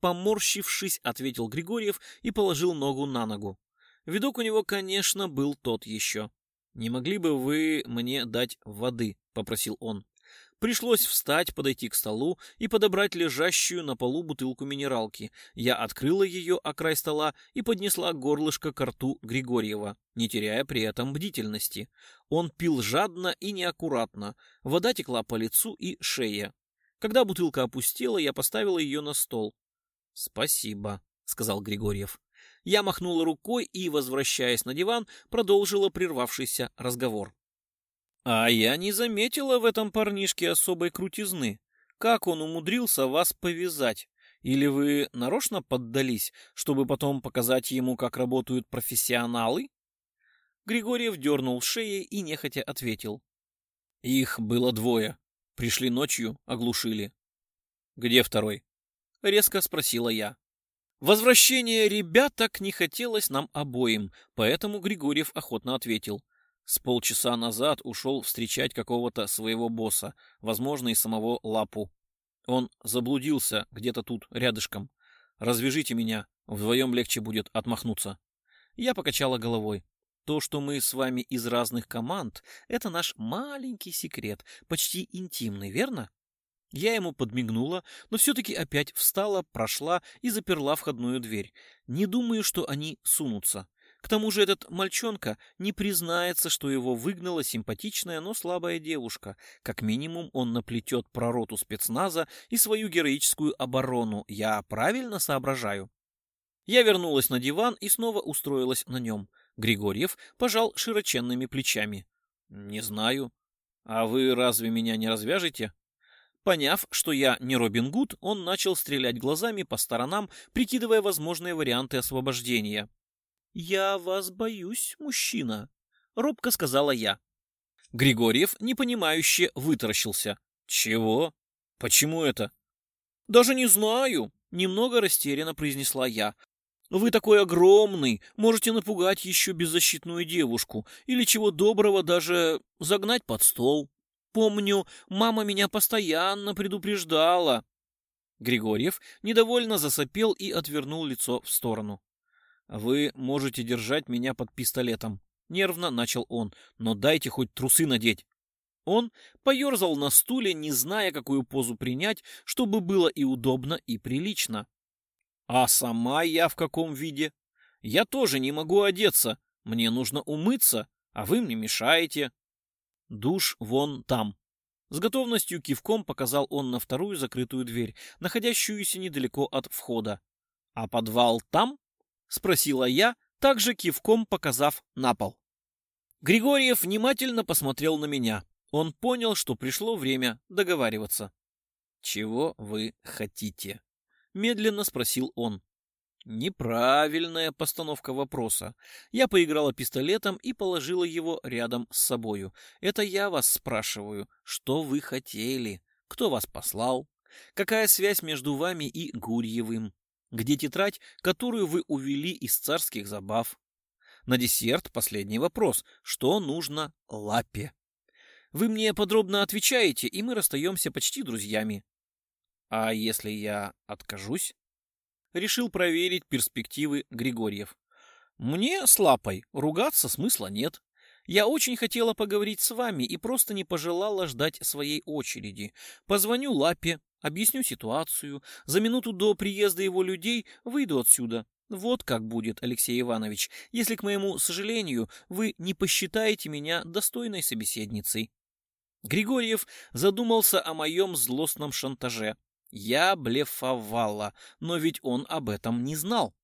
[SPEAKER 1] Поморщившись, ответил Григорьев и положил ногу на ногу. Видок у него, конечно, был тот еще. «Не могли бы вы мне дать воды?» — попросил он. Пришлось встать, подойти к столу и подобрать лежащую на полу бутылку минералки. Я открыла ее о край стола и поднесла горлышко к рту Григорьева, не теряя при этом бдительности. Он пил жадно и неаккуратно. Вода текла по лицу и шее. Когда бутылка опустела, я поставила ее на стол. «Спасибо», — сказал Григорьев. Я махнула рукой и, возвращаясь на диван, продолжила прервавшийся разговор. А я не заметила в этом парнишке особой крутизны. Как он умудрился вас повязать? Или вы нарочно поддались, чтобы потом показать ему, как работают профессионалы? Григорьев дернул шеей и нехотя ответил. Их было двое. Пришли ночью, оглушили. Где второй? Резко спросила я. Возвращение ребяток не хотелось нам обоим, поэтому Григорьев охотно ответил. С полчаса назад ушел встречать какого-то своего босса, возможно, и самого Лапу. Он заблудился где-то тут, рядышком. Развяжите меня, вдвоем легче будет отмахнуться. Я покачала головой. То, что мы с вами из разных команд, это наш маленький секрет, почти интимный, верно? Я ему подмигнула, но все-таки опять встала, прошла и заперла входную дверь. Не думаю, что они сунутся. К тому же этот мальчонка не признается, что его выгнала симпатичная, но слабая девушка. Как минимум он наплетет про роту спецназа и свою героическую оборону. Я правильно соображаю? Я вернулась на диван и снова устроилась на нем. Григорьев пожал широченными плечами. «Не знаю. А вы разве меня не развяжете?» Поняв, что я не Робин Гуд, он начал стрелять глазами по сторонам, прикидывая возможные варианты освобождения. «Я вас боюсь, мужчина», — робко сказала я. Григорьев, непонимающе, вытаращился. «Чего? Почему это?» «Даже не знаю», — немного растерянно произнесла я. «Вы такой огромный, можете напугать еще беззащитную девушку или чего доброго даже загнать под стол. Помню, мама меня постоянно предупреждала». Григорьев недовольно засопел и отвернул лицо в сторону. «Вы можете держать меня под пистолетом», — нервно начал он, — «но дайте хоть трусы надеть». Он поерзал на стуле, не зная, какую позу принять, чтобы было и удобно, и прилично. «А сама я в каком виде? Я тоже не могу одеться. Мне нужно умыться, а вы мне мешаете». «Душ вон там». С готовностью кивком показал он на вторую закрытую дверь, находящуюся недалеко от входа. «А подвал там?» спросила я, также кивком показав на пол. Григорьев внимательно посмотрел на меня. Он понял, что пришло время договариваться. «Чего вы хотите?» — медленно спросил он. Неправильная постановка вопроса. Я поиграла пистолетом и положила его рядом с собою. Это я вас спрашиваю, что вы хотели? Кто вас послал? Какая связь между вами и Гурьевым? Где тетрадь, которую вы увели из царских забав? На десерт последний вопрос. Что нужно лапе? Вы мне подробно отвечаете, и мы расстаемся почти друзьями. А если я откажусь? Решил проверить перспективы Григорьев. Мне с лапой ругаться смысла нет. Я очень хотела поговорить с вами и просто не пожелала ждать своей очереди. Позвоню лапе, объясню ситуацию, за минуту до приезда его людей выйду отсюда. Вот как будет, Алексей Иванович, если, к моему сожалению, вы не посчитаете меня достойной собеседницей. Григорьев задумался о моем злостном шантаже. Я блефовала, но ведь он об этом не знал.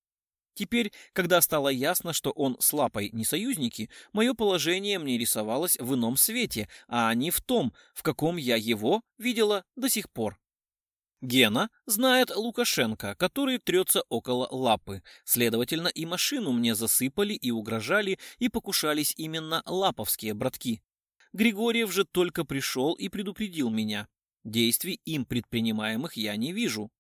[SPEAKER 1] Теперь, когда стало ясно, что он с Лапой не союзники, мое положение мне рисовалось в ином свете, а не в том, в каком я его видела до сих пор. Гена знает Лукашенко, который трется около лапы. Следовательно, и машину мне засыпали, и угрожали, и покушались именно лаповские братки. Григорьев же только пришел и предупредил меня. Действий им предпринимаемых я не вижу.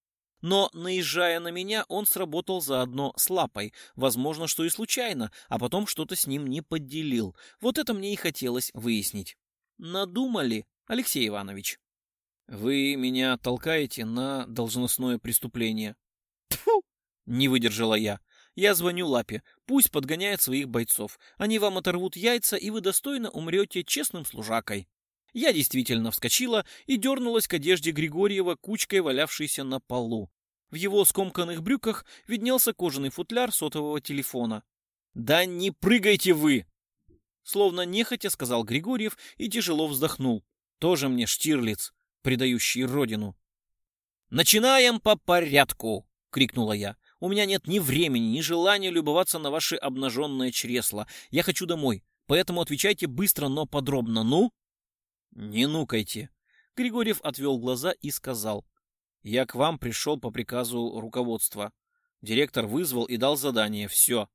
[SPEAKER 1] Но, наезжая на меня, он сработал заодно с лапой, возможно, что и случайно, а потом что-то с ним не поделил. Вот это мне и хотелось выяснить. Надумали, Алексей Иванович. Вы меня толкаете на должностное преступление. Тфу! Не выдержала я. Я звоню Лапе. Пусть подгоняет своих бойцов. Они вам оторвут яйца, и вы достойно умрете честным служакой. Я действительно вскочила и дернулась к одежде Григорьева, кучкой валявшейся на полу. В его скомканных брюках виднелся кожаный футляр сотового телефона. «Да не прыгайте вы!» Словно нехотя сказал Григорьев и тяжело вздохнул. «Тоже мне Штирлиц предающие родину. «Начинаем по порядку!» — крикнула я. «У меня нет ни времени, ни желания любоваться на ваши обнаженное чресло. Я хочу домой, поэтому отвечайте быстро, но подробно. Ну?» «Не нукайте!» Григорьев отвел глаза и сказал. «Я к вам пришел по приказу руководства. Директор вызвал и дал задание. Все».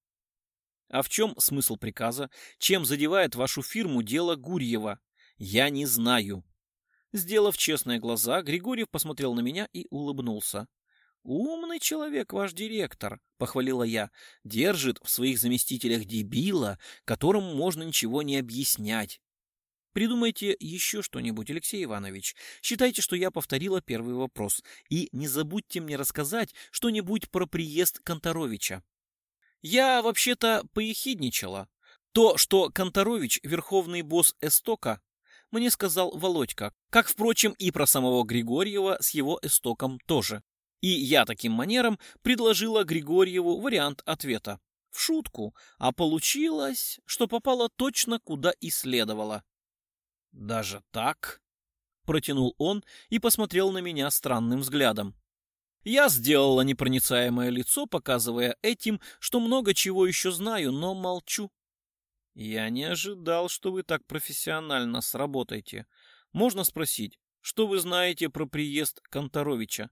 [SPEAKER 1] А в чем смысл приказа? Чем задевает вашу фирму дело Гурьева? Я не знаю. Сделав честные глаза, Григорьев посмотрел на меня и улыбнулся. «Умный человек ваш директор», — похвалила я, — «держит в своих заместителях дебила, которому можно ничего не объяснять». «Придумайте еще что-нибудь, Алексей Иванович. Считайте, что я повторила первый вопрос. И не забудьте мне рассказать что-нибудь про приезд Конторовича». «Я вообще-то поехидничала. То, что Конторович — верховный босс Эстока, мне сказал Володька, как, впрочем, и про самого Григорьева с его истоком тоже. И я таким манером предложила Григорьеву вариант ответа. В шутку, а получилось, что попало точно куда и следовало. «Даже так?» — протянул он и посмотрел на меня странным взглядом. Я сделала непроницаемое лицо, показывая этим, что много чего еще знаю, но молчу. «Я не ожидал, что вы так профессионально сработаете. Можно спросить, что вы знаете про приезд Конторовича?»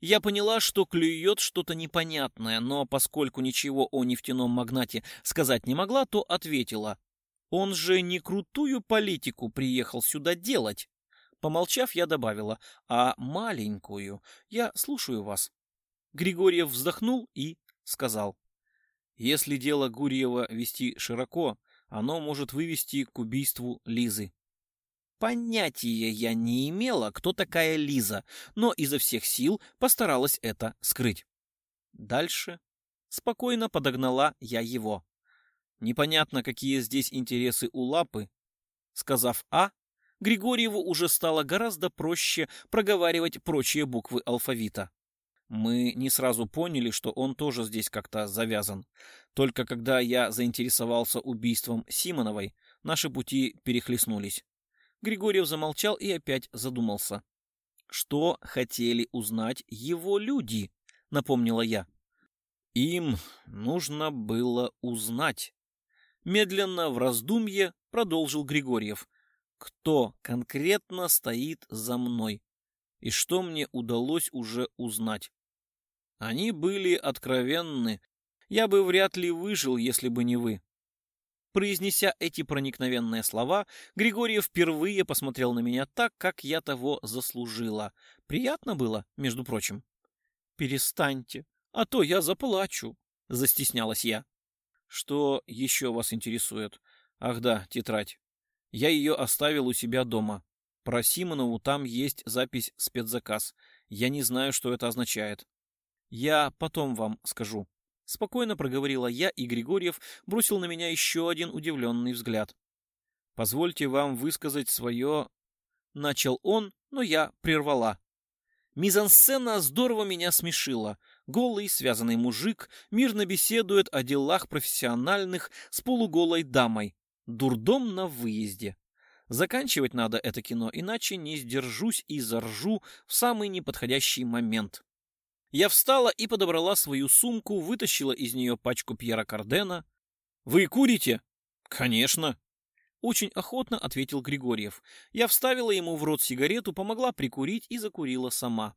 [SPEAKER 1] Я поняла, что клюет что-то непонятное, но поскольку ничего о нефтяном магнате сказать не могла, то ответила. «Он же не крутую политику приехал сюда делать!» Помолчав, я добавила, «а маленькую. Я слушаю вас». Григорьев вздохнул и сказал. Если дело Гурьева вести широко, оно может вывести к убийству Лизы. Понятия я не имела, кто такая Лиза, но изо всех сил постаралась это скрыть. Дальше спокойно подогнала я его. Непонятно, какие здесь интересы у лапы. Сказав «А», Григорьеву уже стало гораздо проще проговаривать прочие буквы алфавита. Мы не сразу поняли, что он тоже здесь как-то завязан. Только когда я заинтересовался убийством Симоновой, наши пути перехлестнулись. Григорьев замолчал и опять задумался. «Что хотели узнать его люди?» — напомнила я. «Им нужно было узнать». Медленно, в раздумье, продолжил Григорьев. «Кто конкретно стоит за мной? и что мне удалось уже узнать. Они были откровенны. Я бы вряд ли выжил, если бы не вы. Произнеся эти проникновенные слова, Григорий впервые посмотрел на меня так, как я того заслужила. Приятно было, между прочим. «Перестаньте, а то я заплачу», — застеснялась я. «Что еще вас интересует? Ах да, тетрадь. Я ее оставил у себя дома. Про Симонову там есть запись спецзаказ. Я не знаю, что это означает. Я потом вам скажу. Спокойно проговорила я, и Григорьев бросил на меня еще один удивленный взгляд. «Позвольте вам высказать свое...» Начал он, но я прервала. Мизансцена здорово меня смешила. Голый, связанный мужик мирно беседует о делах профессиональных с полуголой дамой. Дурдом на выезде. Заканчивать надо это кино, иначе не сдержусь и заржу в самый неподходящий момент. Я встала и подобрала свою сумку, вытащила из нее пачку Пьера Кардена. «Вы курите?» «Конечно!» Очень охотно ответил Григорьев. Я вставила ему в рот сигарету, помогла прикурить и закурила сама.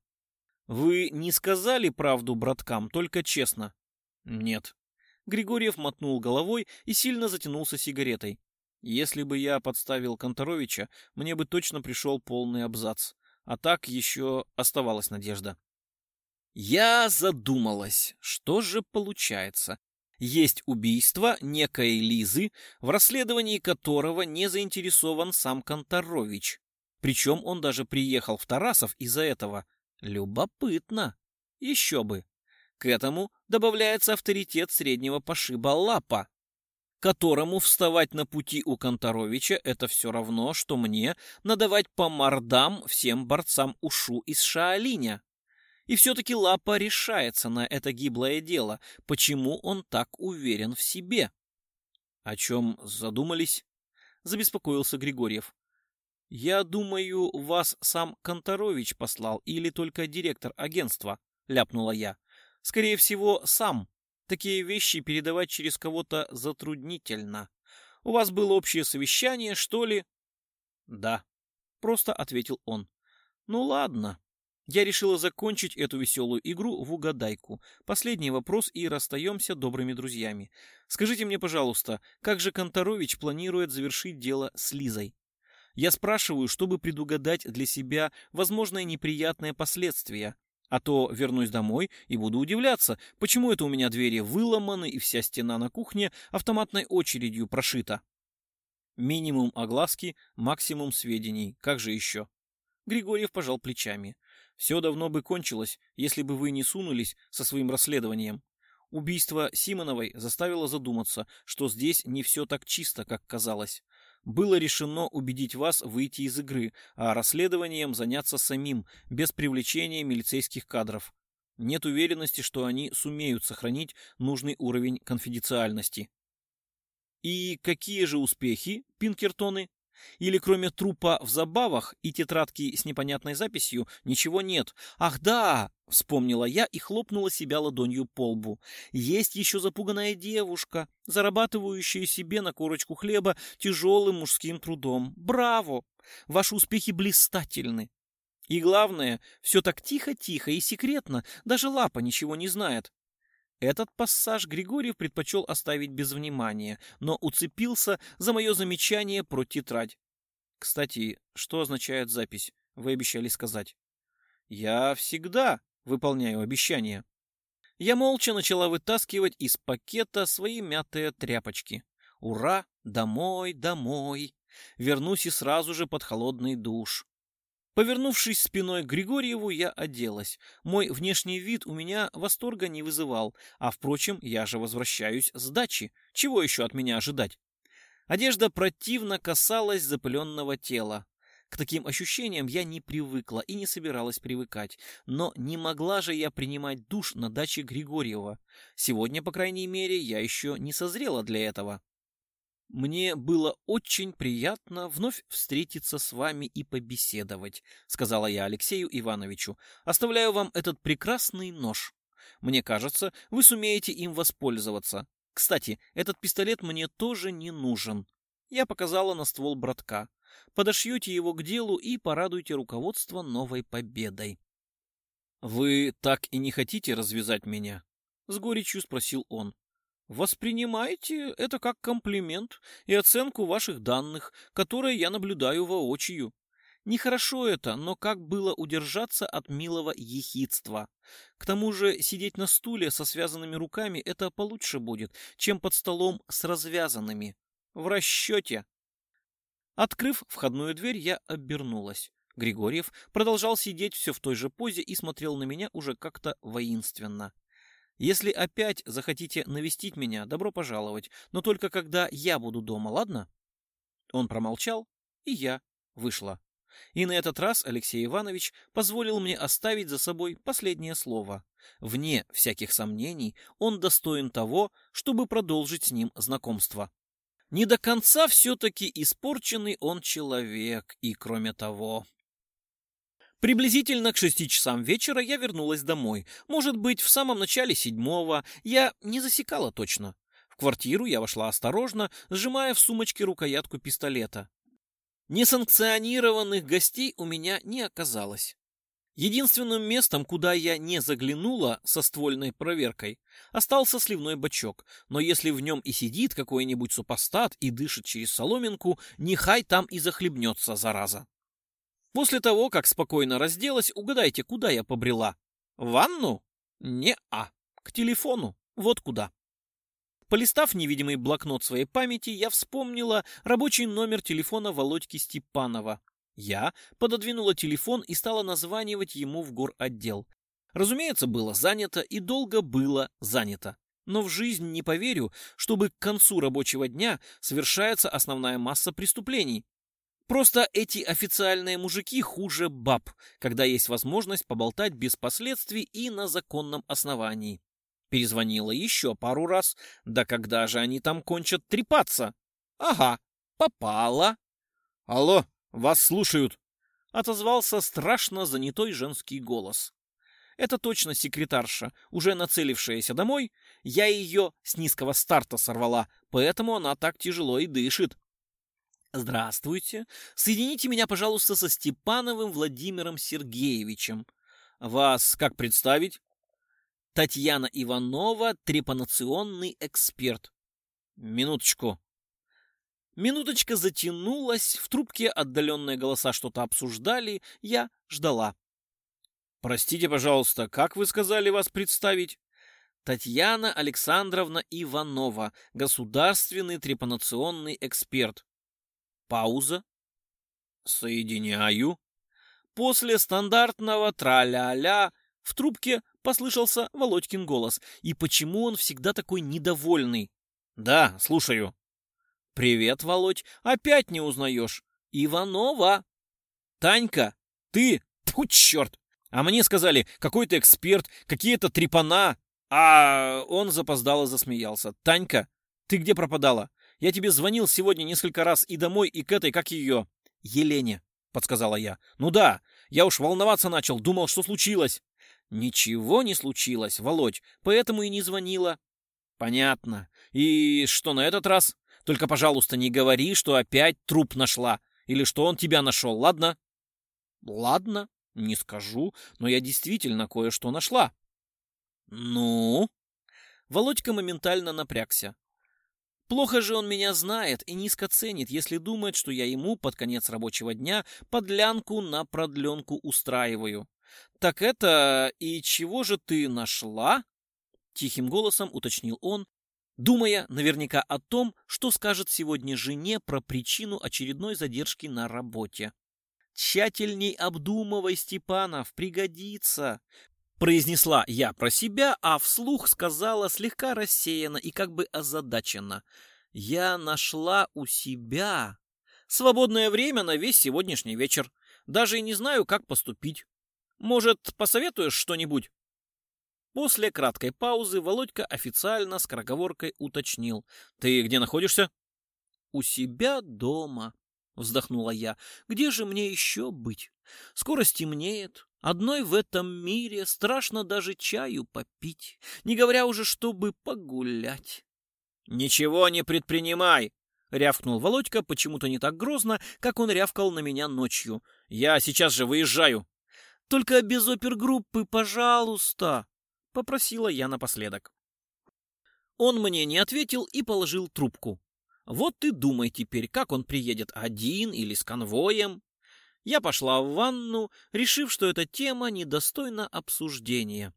[SPEAKER 1] «Вы не сказали правду браткам, только честно?» «Нет». Григорьев мотнул головой и сильно затянулся сигаретой. Если бы я подставил Конторовича, мне бы точно пришел полный абзац. А так еще оставалась надежда. Я задумалась, что же получается. Есть убийство некой Лизы, в расследовании которого не заинтересован сам Конторович. Причем он даже приехал в Тарасов из-за этого. Любопытно. Еще бы. К этому добавляется авторитет среднего пошиба Лапа, которому вставать на пути у Конторовича – это все равно, что мне надавать по мордам всем борцам Ушу из Шаолиня. И все-таки Лапа решается на это гиблое дело, почему он так уверен в себе. О чем задумались? Забеспокоился Григорьев. Я думаю, вас сам Конторович послал или только директор агентства, ляпнула я. Скорее всего, сам. Такие вещи передавать через кого-то затруднительно. У вас было общее совещание, что ли? Да, просто ответил он. Ну ладно. Я решила закончить эту веселую игру в угадайку. Последний вопрос и расстаемся добрыми друзьями. Скажите мне, пожалуйста, как же Конторович планирует завершить дело с Лизой? Я спрашиваю, чтобы предугадать для себя возможные неприятные последствия. А то вернусь домой и буду удивляться, почему это у меня двери выломаны и вся стена на кухне автоматной очередью прошита. Минимум огласки, максимум сведений, как же еще? Григорьев пожал плечами. Все давно бы кончилось, если бы вы не сунулись со своим расследованием. Убийство Симоновой заставило задуматься, что здесь не все так чисто, как казалось было решено убедить вас выйти из игры, а расследованием заняться самим, без привлечения милицейских кадров. Нет уверенности, что они сумеют сохранить нужный уровень конфиденциальности. И какие же успехи, Пинкертоны? Или кроме трупа в забавах и тетрадки с непонятной записью ничего нет. Ах да, вспомнила я и хлопнула себя ладонью по лбу. Есть еще запуганная девушка, зарабатывающая себе на корочку хлеба тяжелым мужским трудом. Браво! Ваши успехи блистательны. И главное, все так тихо-тихо и секретно, даже лапа ничего не знает. Этот пассаж Григорьев предпочел оставить без внимания, но уцепился за мое замечание про тетрадь. «Кстати, что означает запись? Вы обещали сказать». «Я всегда выполняю обещания». Я молча начала вытаскивать из пакета свои мятые тряпочки. «Ура! Домой, домой! Вернусь и сразу же под холодный душ. Повернувшись спиной к Григорьеву, я оделась. Мой внешний вид у меня восторга не вызывал, а, впрочем, я же возвращаюсь с дачи. Чего еще от меня ожидать? Одежда противно касалась запыленного тела. К таким ощущениям я не привыкла и не собиралась привыкать. Но не могла же я принимать душ на даче Григорьева. Сегодня, по крайней мере, я еще не созрела для этого. «Мне было очень приятно вновь встретиться с вами и побеседовать», — сказала я Алексею Ивановичу. «Оставляю вам этот прекрасный нож. Мне кажется, вы сумеете им воспользоваться. Кстати, этот пистолет мне тоже не нужен». Я показала на ствол братка. «Подошьете его к делу и порадуйте руководство новой победой». «Вы так и не хотите развязать меня?» — с горечью спросил он. Воспринимайте это как комплимент и оценку ваших данных, которые я наблюдаю воочию. Нехорошо это, но как было удержаться от милого ехидства? К тому же сидеть на стуле со связанными руками это получше будет, чем под столом с развязанными. В расчете. Открыв входную дверь, я обернулась. Григорьев продолжал сидеть все в той же позе и смотрел на меня уже как-то воинственно. Если опять захотите навестить меня, добро пожаловать, но только когда я буду дома, ладно? Он промолчал, и я вышла. И на этот раз Алексей Иванович позволил мне оставить за собой последнее слово. Вне всяких сомнений, он достоин того, чтобы продолжить с ним знакомство. Не до конца все-таки испорченный он человек, и кроме того, Приблизительно к шести часам вечера я вернулась домой. Может быть, в самом начале седьмого. Я не засекала точно. В квартиру я вошла осторожно, сжимая в сумочке рукоятку пистолета. Несанкционированных гостей у меня не оказалось. Единственным местом, куда я не заглянула со ствольной проверкой, остался сливной бачок. Но если в нем и сидит какой-нибудь супостат и дышит через соломинку, нехай там и захлебнется, зараза. После того, как спокойно разделась, угадайте, куда я побрела? В ванну? Не-а. К телефону. Вот куда. Полистав невидимый блокнот своей памяти, я вспомнила рабочий номер телефона Володьки Степанова. Я пододвинула телефон и стала названивать ему в гор отдел. Разумеется, было занято и долго было занято. Но в жизнь не поверю, чтобы к концу рабочего дня совершается основная масса преступлений, Просто эти официальные мужики хуже баб, когда есть возможность поболтать без последствий и на законном основании. Перезвонила еще пару раз. Да когда же они там кончат трепаться? Ага, попала. Алло, вас слушают. Отозвался страшно занятой женский голос. Это точно секретарша, уже нацелившаяся домой. Я ее с низкого старта сорвала, поэтому она так тяжело и дышит. Здравствуйте. Соедините меня, пожалуйста, со Степановым Владимиром Сергеевичем. Вас как представить? Татьяна Иванова, трепанационный эксперт. Минуточку. Минуточка затянулась, в трубке отдаленные голоса что-то обсуждали, я ждала. «Простите, пожалуйста, как вы сказали вас представить?» «Татьяна Александровна Иванова, государственный трепанационный эксперт». Пауза. Соединяю. После стандартного тра-ля-ля в трубке послышался Володькин голос. И почему он всегда такой недовольный? Да, слушаю. Привет, Володь. Опять не узнаешь. Иванова. Танька, ты? Тьфу, черт. А мне сказали, какой-то эксперт, какие-то трепана. А он запоздало засмеялся. Танька, ты где пропадала? Я тебе звонил сегодня несколько раз и домой, и к этой, как ее... Елене, подсказала я. Ну да, я уж волноваться начал, думал, что случилось. Ничего не случилось, Володь, поэтому и не звонила. Понятно. И что на этот раз? Только, пожалуйста, не говори, что опять труп нашла. Или что он тебя нашел, ладно? Ладно, не скажу, но я действительно кое-что нашла. Ну? Володька моментально напрягся. Плохо же он меня знает и низко ценит, если думает, что я ему под конец рабочего дня подлянку на продленку устраиваю. «Так это... и чего же ты нашла?» Тихим голосом уточнил он, думая наверняка о том, что скажет сегодня жене про причину очередной задержки на работе. «Тщательней обдумывай, Степанов, пригодится. Произнесла я про себя, а вслух сказала слегка рассеянно и как бы озадаченно. Я нашла у себя свободное время на весь сегодняшний вечер. Даже и не знаю, как поступить. Может, посоветуешь что-нибудь? После краткой паузы Володька официально с кроговоркой уточнил. «Ты где находишься?» «У себя дома», — вздохнула я. «Где же мне еще быть? Скоро стемнеет, Одной в этом мире страшно даже чаю попить, не говоря уже, чтобы погулять. «Ничего не предпринимай!» — рявкнул Володька почему-то не так грозно, как он рявкал на меня ночью. «Я сейчас же выезжаю!» «Только без опергруппы, пожалуйста!» — попросила я напоследок. Он мне не ответил и положил трубку. Вот ты думай теперь, как он приедет, один или с конвоем. Я пошла в ванну, решив, что эта тема недостойна обсуждения.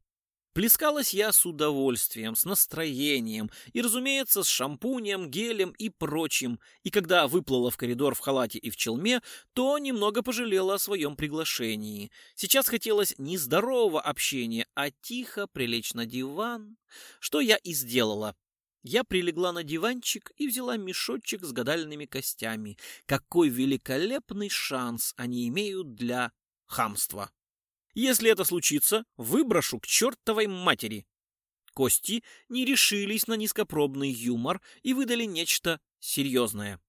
[SPEAKER 1] Плескалась я с удовольствием, с настроением и, разумеется, с шампунем, гелем и прочим. И когда выплыла в коридор в халате и в челме, то немного пожалела о своем приглашении. Сейчас хотелось не здорового общения, а тихо прилечь на диван, что я и сделала, я прилегла на диванчик и взяла мешочек с гадальными костями. Какой великолепный шанс они имеют для хамства. Если это случится, выброшу к чертовой матери. Кости не решились на низкопробный юмор и выдали нечто серьезное.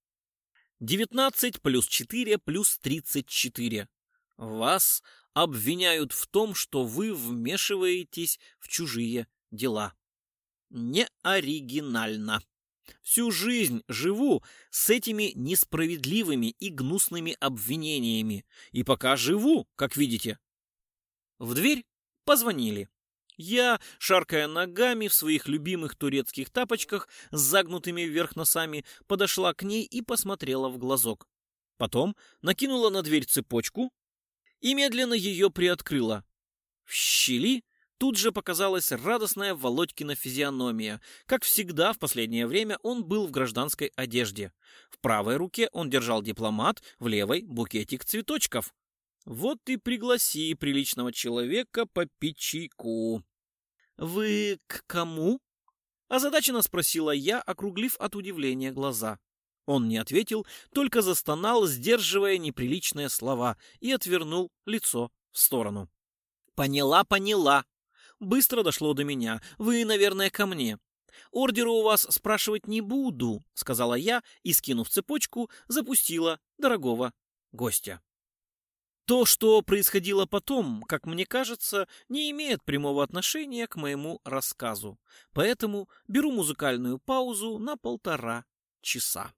[SPEAKER 1] 19 плюс 4 плюс 34. Вас обвиняют в том, что вы вмешиваетесь в чужие дела не оригинально. Всю жизнь живу с этими несправедливыми и гнусными обвинениями. И пока живу, как видите. В дверь позвонили. Я, шаркая ногами в своих любимых турецких тапочках с загнутыми вверх носами, подошла к ней и посмотрела в глазок. Потом накинула на дверь цепочку и медленно ее приоткрыла. В щели Тут же показалась радостная Володькина физиономия. Как всегда, в последнее время он был в гражданской одежде. В правой руке он держал дипломат, в левой — букетик цветочков. Вот и пригласи приличного человека по чайку. «Вы к кому?» — озадаченно спросила я, округлив от удивления глаза. Он не ответил, только застонал, сдерживая неприличные слова, и отвернул лицо в сторону. «Поняла, поняла!» быстро дошло до меня. Вы, наверное, ко мне. Ордера у вас спрашивать не буду, сказала я и, скинув цепочку, запустила дорогого гостя. То, что происходило потом, как мне кажется, не имеет прямого отношения к моему рассказу, поэтому беру музыкальную паузу на полтора часа.